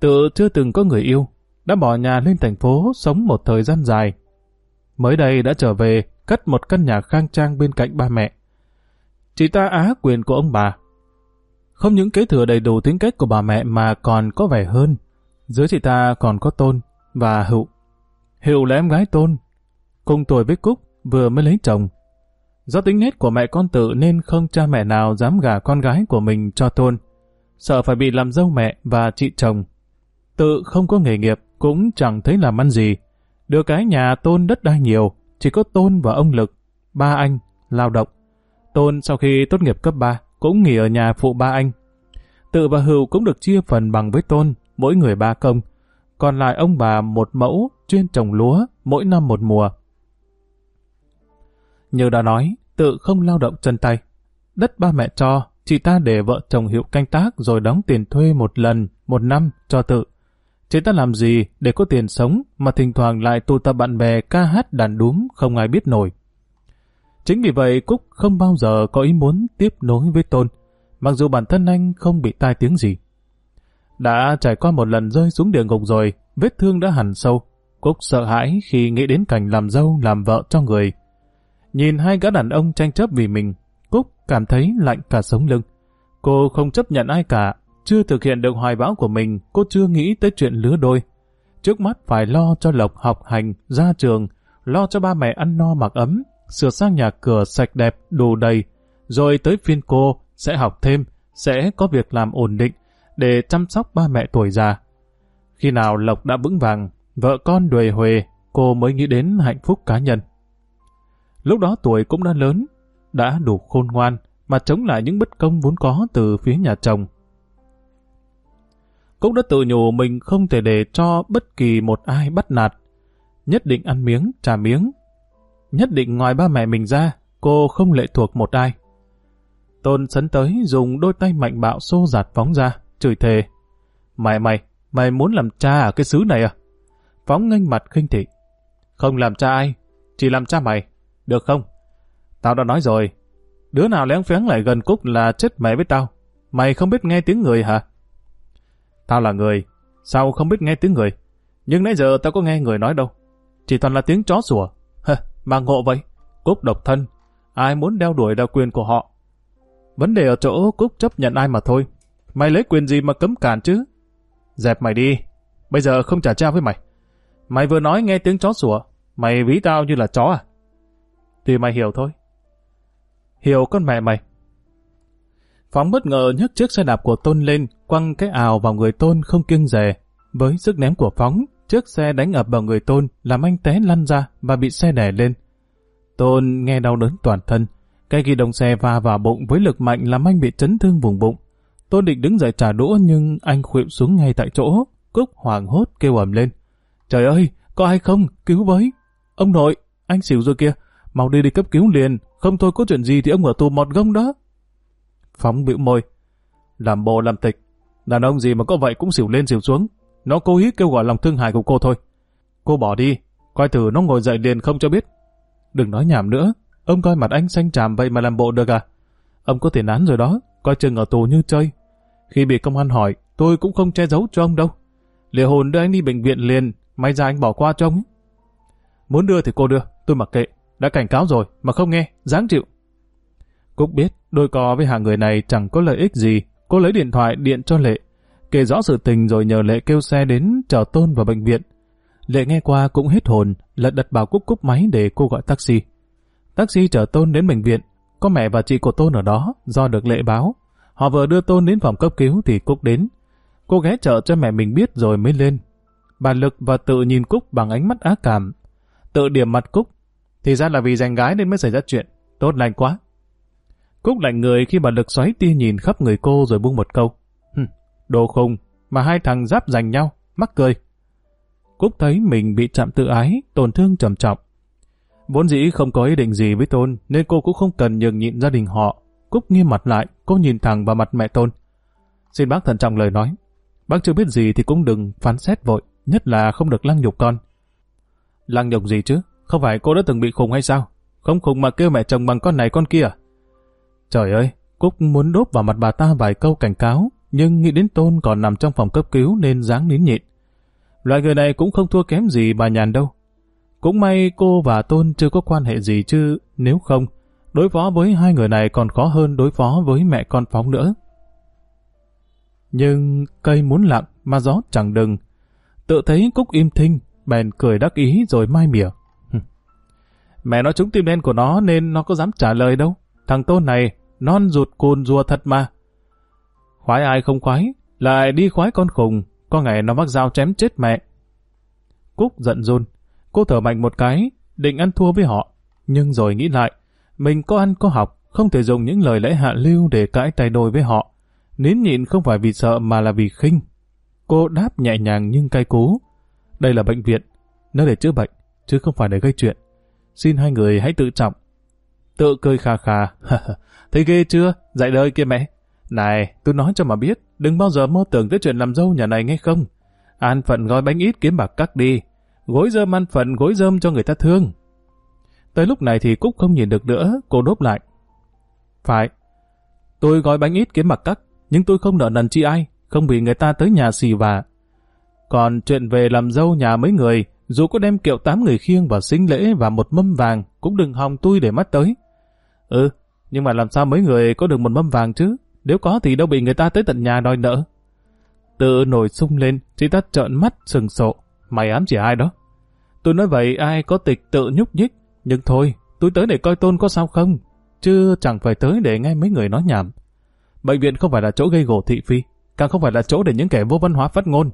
Tự chưa từng có người yêu, đã bỏ nhà lên thành phố sống một thời gian dài. Mới đây đã trở về, cất một căn nhà khang trang bên cạnh ba mẹ. Chị ta á quyền của ông bà. Không những kế thừa đầy đủ tính cách của bà mẹ mà còn có vẻ hơn. Dưới chị ta còn có Tôn và Hữu. Hữu là em gái Tôn, cùng tuổi với Cúc, vừa mới lấy chồng. Do tính nết của mẹ con tự nên không cha mẹ nào dám gả con gái của mình cho Tôn. Sợ phải bị làm dâu mẹ và chị chồng. Tự không có nghề nghiệp, cũng chẳng thấy làm ăn gì. Được cái nhà Tôn đất đai nhiều, chỉ có Tôn và ông Lực, ba anh, lao động. Tôn sau khi tốt nghiệp cấp 3 cũng nghỉ ở nhà phụ ba anh. Tự và Hữu cũng được chia phần bằng với Tôn, mỗi người ba công. Còn lại ông bà một mẫu chuyên trồng lúa, mỗi năm một mùa. Như đã nói, tự không lao động chân tay. Đất ba mẹ cho, chị ta để vợ chồng hiệu canh tác rồi đóng tiền thuê một lần, một năm cho tự. Chị ta làm gì để có tiền sống mà thỉnh thoảng lại tụ tập bạn bè ca hát đàn đúm không ai biết nổi. Chính vì vậy Cúc không bao giờ có ý muốn tiếp nối với Tôn, mặc dù bản thân anh không bị tai tiếng gì. Đã trải qua một lần rơi xuống địa ngục rồi, vết thương đã hẳn sâu. Cúc sợ hãi khi nghĩ đến cảnh làm dâu làm vợ cho người. Nhìn hai gã đàn ông tranh chấp vì mình, cảm thấy lạnh cả sống lưng. Cô không chấp nhận ai cả, chưa thực hiện được hoài bão của mình, cô chưa nghĩ tới chuyện lứa đôi. Trước mắt phải lo cho Lộc học hành, ra trường, lo cho ba mẹ ăn no mặc ấm, sửa sang nhà cửa sạch đẹp, đủ đầy, rồi tới phiên cô sẽ học thêm, sẽ có việc làm ổn định để chăm sóc ba mẹ tuổi già. Khi nào Lộc đã vững vàng, vợ con đuề huề, cô mới nghĩ đến hạnh phúc cá nhân. Lúc đó tuổi cũng đã lớn, đã đủ khôn ngoan mà chống lại những bất công vốn có từ phía nhà chồng. Cũng đã tự nhủ mình không thể để cho bất kỳ một ai bắt nạt. Nhất định ăn miếng, trả miếng. Nhất định ngoài ba mẹ mình ra, cô không lệ thuộc một ai. Tôn sấn tới dùng đôi tay mạnh bạo xô giạt phóng ra, chửi thề. Mày mày, mày muốn làm cha ở cái xứ này à? Phóng nghênh mặt khinh thị. Không làm cha ai, chỉ làm cha mày. Được không? Tao đã nói rồi. Đứa nào lén phén lại gần Cúc là chết mẹ với tao. Mày không biết nghe tiếng người hả? Tao là người. Sao không biết nghe tiếng người? Nhưng nãy giờ tao có nghe người nói đâu. Chỉ toàn là tiếng chó sủa. Hờ, mà ngộ vậy. Cúc độc thân. Ai muốn đeo đuổi đào quyền của họ. Vấn đề ở chỗ Cúc chấp nhận ai mà thôi. Mày lấy quyền gì mà cấm cản chứ? Dẹp mày đi. Bây giờ không trả trao với mày. Mày vừa nói nghe tiếng chó sủa. Mày ví tao như là chó à? Thì mày hiểu thôi. Hiểu con mẹ mày. Phóng bất ngờ nhấc chiếc xe đạp của Tôn lên, quăng cái ào vào người Tôn không kiêng dè. Với sức ném của Phóng, chiếc xe đánh ập vào người Tôn, làm anh té lăn ra và bị xe đè lên. Tôn nghe đau đớn toàn thân. Cái ghi đồng xe va vào bụng với lực mạnh làm anh bị chấn thương vùng bụng. Tôn định đứng dậy trả đũa nhưng anh khuỵu xuống ngay tại chỗ. Cúc hoảng hốt kêu ầm lên. Trời ơi, có ai không? Cứu với! Ông nội, anh xỉu rồi kia. Mau đi đi cấp cứu liền, không thôi có chuyện gì thì ông ở tù mọt gông đó. Phóng bĩu môi. Làm bộ làm tịch. Đàn ông gì mà có vậy cũng xỉu lên xỉu xuống. Nó cố ý kêu gọi lòng thương hại của cô thôi. Cô bỏ đi, coi thử nó ngồi dậy liền không cho biết. Đừng nói nhảm nữa, ông coi mặt anh xanh tràm vậy mà làm bộ được à? Ông có tiền án rồi đó, coi chừng ở tù như chơi. Khi bị công an hỏi, tôi cũng không che giấu cho ông đâu. Liệu hồn đưa anh đi bệnh viện liền, may ra anh bỏ qua cho ông. Muốn đưa thì cô đưa, tôi mặc kệ. Đã cảnh cáo rồi, mà không nghe, dáng chịu. Cúc biết, đôi co với hàng người này chẳng có lợi ích gì. Cô lấy điện thoại điện cho Lệ. Kể rõ sự tình rồi nhờ Lệ kêu xe đến chờ Tôn vào bệnh viện. Lệ nghe qua cũng hết hồn, lật đật bảo Cúc cúp máy để cô gọi taxi. Taxi chở Tôn đến bệnh viện. Có mẹ và chị của Tôn ở đó, do được Lệ báo. Họ vừa đưa Tôn đến phòng cấp cứu thì Cúc đến. Cô ghé chợ cho mẹ mình biết rồi mới lên. Bà Lực và tự nhìn Cúc bằng ánh mắt ác cảm. Tự điểm mặt Cúc. Thì ra là vì giành gái nên mới xảy ra chuyện. Tốt lành quá. Cúc lạnh người khi bà Lực xoáy tia nhìn khắp người cô rồi buông một câu. hừ đồ khùng, mà hai thằng giáp giành nhau, mắc cười. Cúc thấy mình bị chạm tự ái, tổn thương trầm trọng. Vốn dĩ không có ý định gì với Tôn, nên cô cũng không cần nhường nhịn gia đình họ. Cúc nghiêm mặt lại, cô nhìn thẳng vào mặt mẹ Tôn. Xin bác thận trọng lời nói. Bác chưa biết gì thì cũng đừng phán xét vội, nhất là không được lăng nhục con. Lăng nhục gì chứ? Không phải cô đã từng bị khùng hay sao? Không khùng mà kêu mẹ chồng bằng con này con kia? À? Trời ơi, Cúc muốn đốt vào mặt bà ta vài câu cảnh cáo, nhưng nghĩ đến Tôn còn nằm trong phòng cấp cứu nên dáng nín nhịn. Loại người này cũng không thua kém gì bà nhàn đâu. Cũng may cô và Tôn chưa có quan hệ gì chứ, nếu không, đối phó với hai người này còn khó hơn đối phó với mẹ con Phóng nữa. Nhưng cây muốn lặng mà gió chẳng đừng. Tự thấy Cúc im thinh, bèn cười đắc ý rồi mai mỉa. Mẹ nó trúng tim đen của nó nên nó có dám trả lời đâu. Thằng Tôn này, non ruột cồn rùa thật mà. Khoái ai không khoái, lại đi khoái con khùng, có ngày nó mắc dao chém chết mẹ. Cúc giận run, cô thở mạnh một cái, định ăn thua với họ, nhưng rồi nghĩ lại, mình có ăn có học, không thể dùng những lời lẽ hạ lưu để cãi tay đôi với họ. Nín nhịn không phải vì sợ mà là vì khinh. Cô đáp nhẹ nhàng nhưng cay cú. Đây là bệnh viện, nơi để chữa bệnh, chứ không phải để gây chuyện. Xin hai người hãy tự trọng. Tự cười khà khà. Thấy ghê chưa? Dạy đời kia mẹ. Này, tôi nói cho mà biết, đừng bao giờ mơ tưởng tới chuyện làm dâu nhà này nghe không. An phận gói bánh ít kiếm bạc cắt đi. Gối rơm ăn phận gối rơm cho người ta thương. Tới lúc này thì Cúc không nhìn được nữa, cô đốp lại. Phải, tôi gói bánh ít kiếm bạc cắt, nhưng tôi không nợ nần chi ai, không bị người ta tới nhà xì vả. Còn chuyện về làm dâu nhà mấy người, dù có đem kiệu tám người khiêng và sinh lễ và một mâm vàng, cũng đừng hòng tôi để mắt tới. Ừ, nhưng mà làm sao mấy người có được một mâm vàng chứ? Nếu có thì đâu bị người ta tới tận nhà đòi nợ. Tự nổi sung lên, chị ta trợn mắt sừng sộ. Mày ám chỉ ai đó? Tôi nói vậy ai có tịch tự nhúc nhích. Nhưng thôi, tôi tới để coi tôn có sao không? Chứ chẳng phải tới để nghe mấy người nói nhảm. Bệnh viện không phải là chỗ gây gổ thị phi, càng không phải là chỗ để những kẻ vô văn hóa phát ngôn.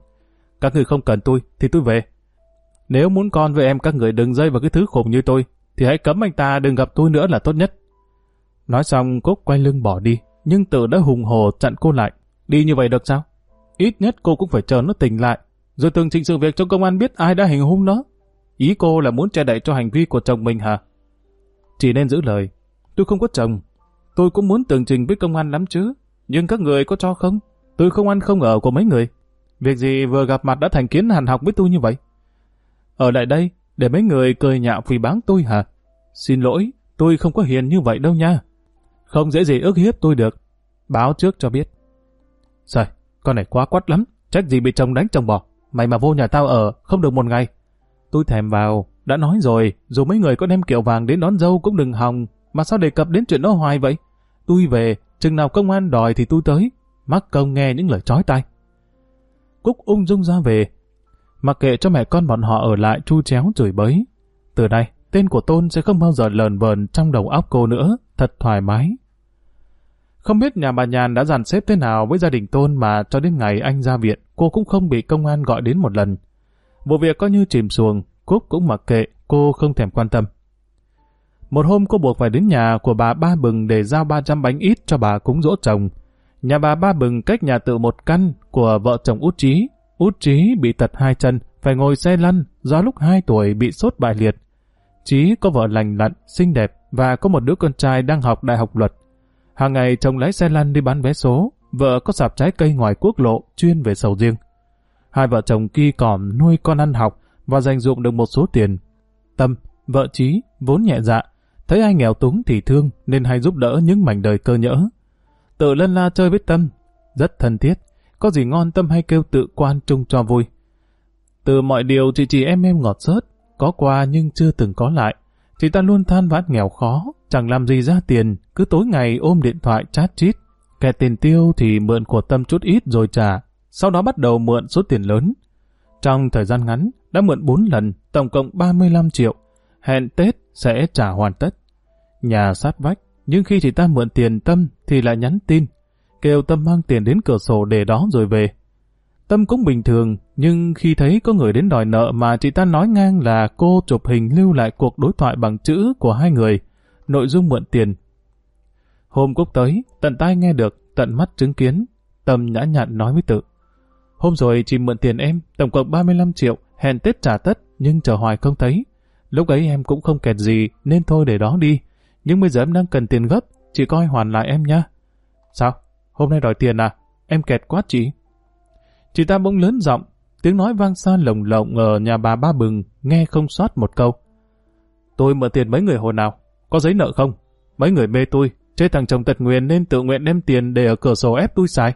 Các người không cần tôi, thì tôi về. Nếu muốn con với em các người đừng rơi vào cái thứ khủng như tôi, thì hãy cấm anh ta đừng gặp tôi nữa là tốt nhất. Nói xong Cúc quay lưng bỏ đi, nhưng tự đã hùng hồ chặn cô lại. Đi như vậy được sao? Ít nhất cô cũng phải chờ nó tỉnh lại, rồi tường trình sự việc cho công an biết ai đã hành hung nó. Ý cô là muốn che đậy cho hành vi của chồng mình hả? Chỉ nên giữ lời. Tôi không có chồng. Tôi cũng muốn tường trình với công an lắm chứ. Nhưng các người có cho không? Tôi không ăn không ở của mấy người. Việc gì vừa gặp mặt đã thành kiến hàn học với tôi như vậy? Ở lại đây, để mấy người cười nhạo phì báng tôi hả? Xin lỗi, tôi không có hiền như vậy đâu nha. Không dễ gì ức hiếp tôi được. Báo trước cho biết. Rồi, con này quá quắt lắm. Trách gì bị chồng đánh chồng bỏ. Mày mà vô nhà tao ở, không được một ngày. Tôi thèm vào, đã nói rồi, dù mấy người có đem kiệu vàng đến đón dâu cũng đừng hòng, mà sao đề cập đến chuyện đó hoài vậy? Tôi về, chừng nào công an đòi thì tôi tới, mắc công nghe những lời chói tai. Cúc ung dung ra về, mặc kệ cho mẹ con bọn họ ở lại chu chéo chửi bới. Từ nay, tên của Tôn sẽ không bao giờ lờn vờn trong đầu óc cô nữa, thật thoải mái. Không biết nhà bà Nhàn đã dàn xếp thế nào với gia đình Tôn mà cho đến ngày anh ra viện, cô cũng không bị công an gọi đến một lần. Vụ việc coi như chìm xuồng, Cúc cũng mặc kệ, cô không thèm quan tâm. Một hôm cô buộc phải đến nhà của bà Ba Bừng để giao 300 bánh ít cho bà cúng dỗ chồng. Nhà bà Ba Bừng cách nhà tự một căn của vợ chồng Út Trí. Út Trí bị tật hai chân, phải ngồi xe lăn do lúc 2 tuổi bị sốt bại liệt. Trí có vợ lành lặn, xinh đẹp và có một đứa con trai đang học đại học luật. Hàng ngày chồng lái xe lăn đi bán vé số, vợ có sạp trái cây ngoài quốc lộ chuyên về sầu riêng. Hai vợ chồng kỳ còm nuôi con ăn học và dành dụng được một số tiền. Tâm, vợ trí, vốn nhẹ dạ, thấy ai nghèo túng thì thương nên hay giúp đỡ những mảnh đời cơ nhỡ. Tự lân la chơi với Tâm, rất thân thiết, có gì ngon Tâm hay kêu tự quan chung cho vui. Từ mọi điều chị chị em em ngọt sớt, có qua nhưng chưa từng có lại. Chị ta luôn than vãn nghèo khó, chẳng làm gì ra tiền, cứ tối ngày ôm điện thoại chat chít. Kẻ tiền tiêu thì mượn của Tâm chút ít rồi trả, sau đó bắt đầu mượn số tiền lớn. Trong thời gian ngắn, đã mượn 4 lần, tổng cộng 35 triệu. Hẹn Tết sẽ trả hoàn tất. Nhà sát vách, nhưng khi chị ta mượn tiền Tâm thì lại nhắn tin, kêu Tâm mang tiền đến cửa sổ để đó rồi về. Tâm cũng bình thường, nhưng khi thấy có người đến đòi nợ mà chị ta nói ngang là cô chụp hình lưu lại cuộc đối thoại bằng chữ của hai người, nội dung mượn tiền. Hôm Cúc tới, tận tai nghe được, tận mắt chứng kiến, Tâm nhã nhặn nói với tự. Hôm rồi chị mượn tiền em, tổng cộng 35 triệu, hẹn Tết trả tất, nhưng chờ hoài không thấy. Lúc ấy em cũng không kẹt gì, nên thôi để đó đi. Nhưng bây giờ em đang cần tiền gấp, chị coi hoàn lại em nha. Sao? Hôm nay đòi tiền à? Em kẹt quá chị. Chị ta bỗng lớn giọng, tiếng nói vang xa lồng lộng ở nhà bà Ba Bừng, nghe không sót một câu. Tôi mượn tiền mấy người hồi nào? Có giấy nợ không? Mấy người mê tôi, chê thằng chồng tật nguyền nên tự nguyện đem tiền để ở cửa sổ ép tôi xài.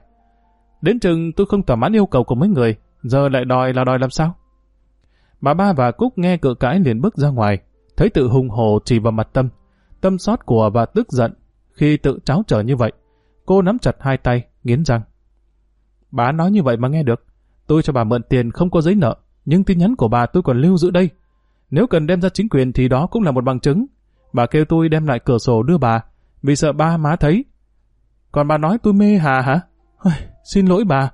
Đến chừng tôi không thỏa mãn yêu cầu của mấy người, giờ lại đòi là đòi làm sao? Bà ba và Cúc nghe cự cãi liền bước ra ngoài, thấy tự hùng hồ chỉ vào mặt Tâm. Tâm sót của và tức giận khi tự cháo trở như vậy. Cô nắm chặt hai tay, nghiến răng. Bà nói như vậy mà nghe được. Tôi cho bà mượn tiền không có giấy nợ, nhưng tin nhắn của bà tôi còn lưu giữ đây. Nếu cần đem ra chính quyền thì đó cũng là một bằng chứng. Bà kêu tôi đem lại cửa sổ đưa bà, vì sợ ba má thấy. Còn bà nói tôi mê hà hả? Xin lỗi bà,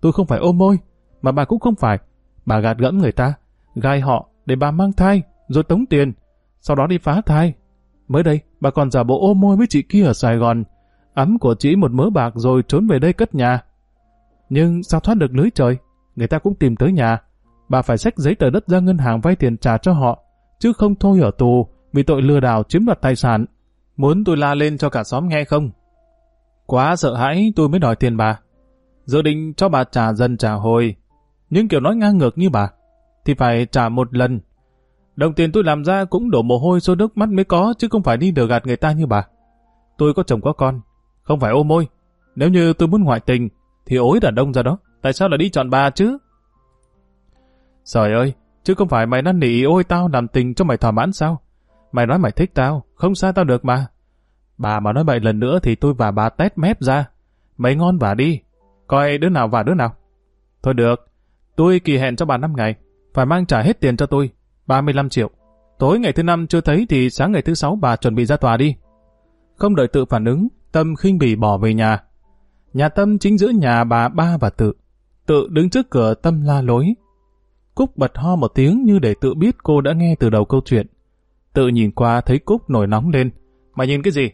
tôi không phải ôm môi, mà bà cũng không phải. Bà gạt gẫm người ta, gai họ để bà mang thai, rồi tống tiền, sau đó đi phá thai. Mới đây, bà còn giả bộ ôm môi với chị kia ở Sài Gòn, ấm của chị một mớ bạc rồi trốn về đây cất nhà. Nhưng sao thoát được lưới trời? Người ta cũng tìm tới nhà. Bà phải xách giấy tờ đất ra ngân hàng vay tiền trả cho họ, chứ không thôi ở tù vì tội lừa đảo chiếm đoạt tài sản. Muốn tôi la lên cho cả xóm nghe không? Quá sợ hãi tôi mới đòi tiền bà. Dự định cho bà trả dần trả hồi. Nhưng kiểu nói ngang ngược như bà, thì phải trả một lần. Đồng tiền tôi làm ra cũng đổ mồ hôi xô nước mắt mới có, chứ không phải đi đờ gạt người ta như bà. Tôi có chồng có con, không phải ô môi. Nếu như tôi muốn ngoại tình, thì ối đàn đông ra đó. Tại sao lại đi chọn bà chứ? Trời ơi, chứ không phải mày năn nỉ ôi tao làm tình cho mày thỏa mãn sao? Mày nói mày thích tao, không sai tao được mà. Bà mà nói bậy lần nữa thì tôi và bà tét mép ra. Mày ngon vả đi, coi đứa nào và đứa nào. Thôi được, tôi kỳ hẹn cho bà 5 ngày, phải mang trả hết tiền cho tôi, 35 triệu. Tối ngày thứ năm chưa thấy thì sáng ngày thứ sáu bà chuẩn bị ra tòa đi. Không đợi tự phản ứng, Tâm khinh bỉ bỏ về nhà. Nhà Tâm chính giữa nhà bà ba và tự. Tự đứng trước cửa Tâm la lối. Cúc bật ho một tiếng như để tự biết cô đã nghe từ đầu câu chuyện. Tự nhìn qua thấy Cúc nổi nóng lên. Mà nhìn cái gì?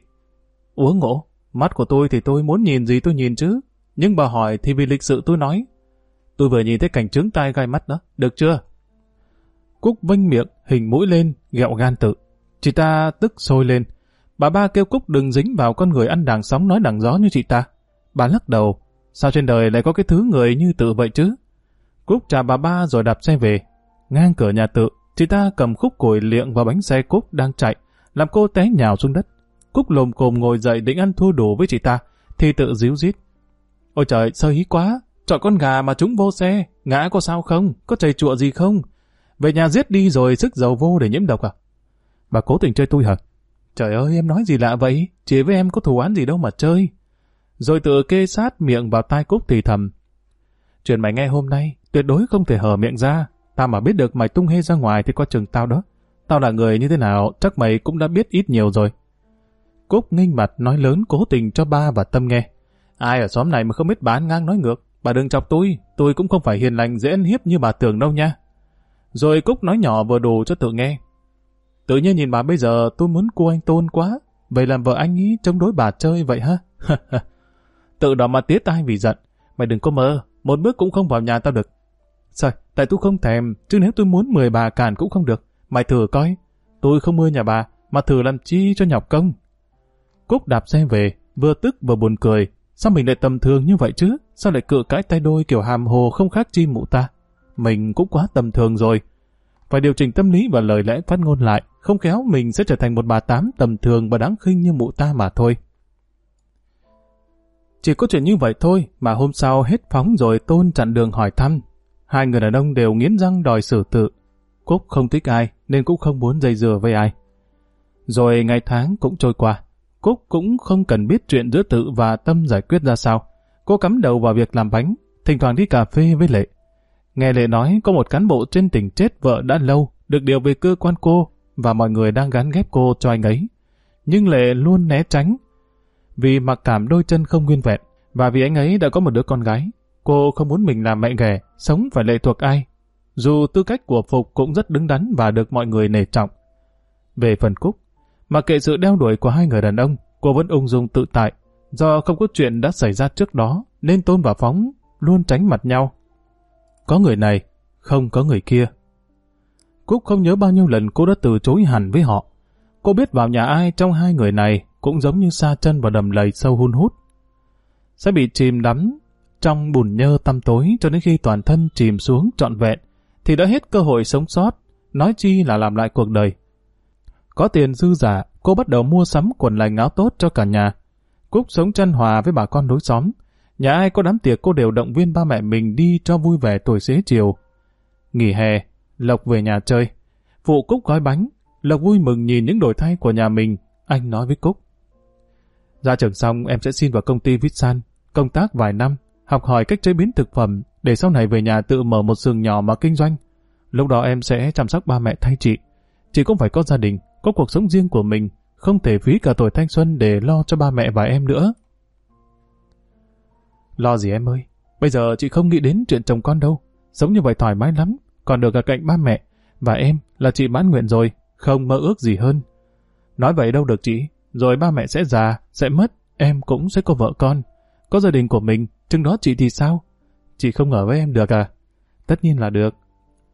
Uống ngộ. Mắt của tôi thì tôi muốn nhìn gì tôi nhìn chứ. Nhưng bà hỏi thì vì lịch sự tôi nói. Tôi vừa nhìn thấy cảnh trứng tai gai mắt đó. Được chưa? Cúc vênh miệng, hình mũi lên, gẹo gan tự. Chị ta tức sôi lên. Bà ba kêu Cúc đừng dính vào con người ăn đàng sóng nói đằng gió như chị ta. Bà lắc đầu. Sao trên đời lại có cái thứ người như tự vậy chứ? Cúc chào bà ba rồi đạp xe về. Ngang cửa nhà tự, chị ta cầm khúc củi liệng vào bánh xe Cúc đang chạy, làm cô té nhào xuống đất. Cúc lồm cồm ngồi dậy định ăn thua đủ với chị ta, thì tự díu dít. Ôi trời, sơ hí quá, chọn con gà mà chúng vô xe, ngã có sao không, có chảy chụa gì không? Về nhà giết đi rồi sức dầu vô để nhiễm độc à? Bà cố tình chơi tôi hả? Trời ơi, em nói gì lạ vậy? Chị với em có thù án gì đâu mà chơi. Rồi tự kê sát miệng vào tai Cúc thì thầm. Chuyện mày nghe hôm nay, tuyệt đối không thể hở miệng ra. Tao mà biết được mày tung hê ra ngoài thì coi chừng tao đó. Tao là người như thế nào, chắc mày cũng đã biết ít nhiều rồi. Cúc nghênh mặt nói lớn cố tình cho ba và Tâm nghe. Ai ở xóm này mà không biết bán ngang nói ngược. Bà đừng chọc tôi, tôi cũng không phải hiền lành dễ ăn hiếp như bà tưởng đâu nha. Rồi Cúc nói nhỏ vừa đủ cho tự nghe. Tự nhiên nhìn bà bây giờ tôi muốn cô anh tôn quá. Vậy làm vợ anh ý chống đối bà chơi vậy ha? tự đó mà tía tai vì giận. Mày đừng có mơ, một bước cũng không vào nhà tao được. Sao? Tại tôi không thèm, chứ nếu tôi muốn mười bà cản cũng không được. Mày thử coi, tôi không mưa nhà bà, mà thử làm chi cho nhọc công. Cúc đạp xe về, vừa tức vừa buồn cười. Sao mình lại tầm thường như vậy chứ? Sao lại cự cãi tay đôi kiểu hàm hồ không khác chi mụ ta? Mình cũng quá tầm thường rồi. Phải điều chỉnh tâm lý và lời lẽ phát ngôn lại, không khéo mình sẽ trở thành một bà tám tầm thường và đáng khinh như mụ ta mà thôi. Chỉ có chuyện như vậy thôi mà hôm sau hết phóng rồi Tôn chặn đường hỏi thăm. Hai người đàn ông đều nghiến răng đòi xử tự. Cúc không thích ai nên cũng không muốn dây dừa với ai. Rồi ngày tháng cũng trôi qua. Cúc cũng không cần biết chuyện giữa tự và Tâm giải quyết ra sao. Cô cắm đầu vào việc làm bánh, thỉnh thoảng đi cà phê với Lệ. Nghe Lệ nói có một cán bộ trên tỉnh chết vợ đã lâu, được điều về cơ quan cô và mọi người đang gắn ghép cô cho anh ấy. Nhưng Lệ luôn né tránh vì mặc cảm đôi chân không nguyên vẹn và vì anh ấy đã có một đứa con gái. Cô không muốn mình làm mẹ ghẻ, sống phải lệ thuộc ai. Dù tư cách của Phục cũng rất đứng đắn và được mọi người nể trọng. Về phần Cúc, mà kệ sự đeo đuổi của hai người đàn ông, cô vẫn ung dung tự tại. Do không có chuyện đã xảy ra trước đó, nên Tôn và Phóng luôn tránh mặt nhau. Có người này, không có người kia. Cúc không nhớ bao nhiêu lần cô đã từ chối hẳn với họ. Cô biết vào nhà ai trong hai người này cũng giống như sa chân vào đầm lầy sâu hun hút. Sẽ bị chìm đắm trong bùn nhơ tăm tối cho đến khi toàn thân chìm xuống trọn vẹn, thì đã hết cơ hội sống sót, nói chi là làm lại cuộc đời. Có tiền dư giả, cô bắt đầu mua sắm quần lành áo tốt cho cả nhà. Cúc sống chân hòa với bà con đối xóm. Nhà ai có đám tiệc cô đều động viên ba mẹ mình đi cho vui vẻ tuổi xế chiều. Nghỉ hè, Lộc về nhà chơi. Phụ Cúc gói bánh. Lộc vui mừng nhìn những đổi thay của nhà mình. Anh nói với Cúc. Ra trường xong em sẽ xin vào công ty Vitsan, công tác vài năm, học hỏi cách chế biến thực phẩm để sau này về nhà tự mở một xưởng nhỏ mà kinh doanh. Lúc đó em sẽ chăm sóc ba mẹ thay chị. Chị cũng phải có gia đình, có cuộc sống riêng của mình, không thể phí cả tuổi thanh xuân để lo cho ba mẹ và em nữa. Lo gì em ơi, bây giờ chị không nghĩ đến chuyện chồng con đâu. Sống như vậy thoải mái lắm, còn được ở cạnh ba mẹ. Và em là chị mãn nguyện rồi, không mơ ước gì hơn. Nói vậy đâu được chị, rồi ba mẹ sẽ già, sẽ mất, em cũng sẽ có vợ con. Có gia đình của mình, chừng đó chị thì sao? Chị không ở với em được à? Tất nhiên là được.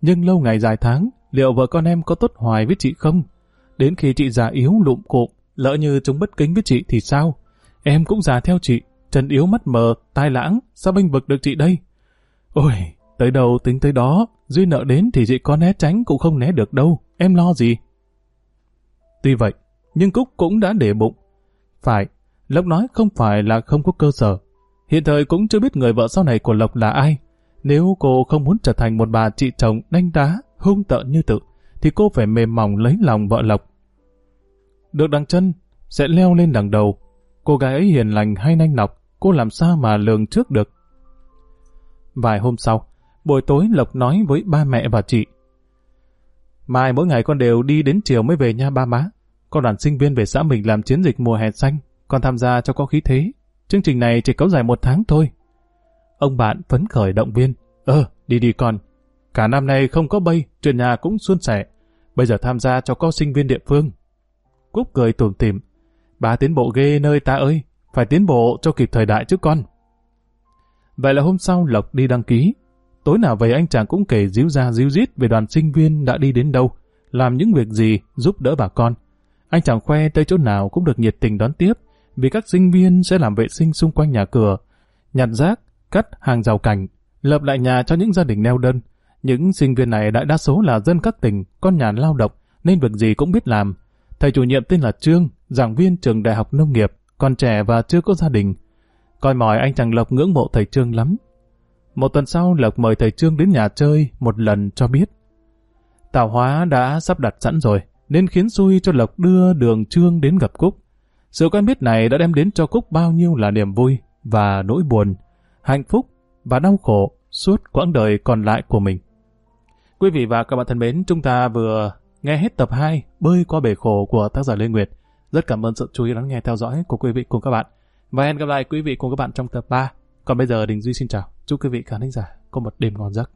Nhưng lâu ngày dài tháng, liệu vợ con em có tốt hoài với chị không? Đến khi chị già yếu lụm cụm, lỡ như chúng bất kính với chị thì sao? Em cũng già theo chị, chân yếu mắt mờ, tai lãng, sao bênh vực được chị đây? Ôi, tới đâu tính tới đó, duy nợ đến thì chị có né tránh cũng không né được đâu, em lo gì? Tuy vậy, nhưng Cúc cũng đã để bụng. Phải, Lộc nói không phải là không có cơ sở. Hiện thời cũng chưa biết người vợ sau này của Lộc là ai. Nếu cô không muốn trở thành một bà chị chồng đanh đá, hung tợn như tự, thì cô phải mềm mỏng lấy lòng vợ Lộc. Được đằng chân, sẽ leo lên đằng đầu. Cô gái ấy hiền lành hay nanh nọc, cô làm sao mà lường trước được. Vài hôm sau, buổi tối Lộc nói với ba mẹ và chị. Mai mỗi ngày con đều đi đến chiều mới về nha ba má. Con đoàn sinh viên về xã mình làm chiến dịch mùa hè xanh, con tham gia cho có khí thế. Chương trình này chỉ kéo dài một tháng thôi. Ông bạn phấn khởi động viên. Ờ, đi đi con. Cả năm nay không có bay, chuyện nhà cũng suôn sẻ. Bây giờ tham gia cho có sinh viên địa phương. Cúc cười tủm tỉm. Bà tiến bộ ghê nơi ta ơi, phải tiến bộ cho kịp thời đại chứ con. Vậy là hôm sau Lộc đi đăng ký. Tối nào về anh chàng cũng kể díu ra díu dít về đoàn sinh viên đã đi đến đâu, làm những việc gì giúp đỡ bà con. Anh chàng khoe tới chỗ nào cũng được nhiệt tình đón tiếp, vì các sinh viên sẽ làm vệ sinh xung quanh nhà cửa, nhặt rác, cắt hàng rào cảnh, lập lại nhà cho những gia đình neo đơn. Những sinh viên này đại đa số là dân các tỉnh, con nhà lao động, nên việc gì cũng biết làm. Thầy chủ nhiệm tên là Trương, giảng viên trường đại học nông nghiệp, còn trẻ và chưa có gia đình. Coi mỏi anh chàng Lộc ngưỡng mộ thầy Trương lắm. Một tuần sau Lộc mời thầy Trương đến nhà chơi một lần cho biết. Tào hóa đã sắp đặt sẵn rồi, nên khiến xui cho Lộc đưa đường Trương đến gặp Cúc. Sự quen biết này đã đem đến cho Cúc bao nhiêu là niềm vui và nỗi buồn, hạnh phúc và đau khổ suốt quãng đời còn lại của mình. Quý vị và các bạn thân mến, chúng ta vừa nghe hết tập 2 Bơi qua bể khổ của tác giả Lê Nguyệt. Rất cảm ơn sự chú ý lắng nghe theo dõi của quý vị cùng các bạn. Và hẹn gặp lại quý vị cùng các bạn trong tập 3. Còn bây giờ Đình Duy xin chào. Chúc quý vị khán giả có một đêm ngon giấc.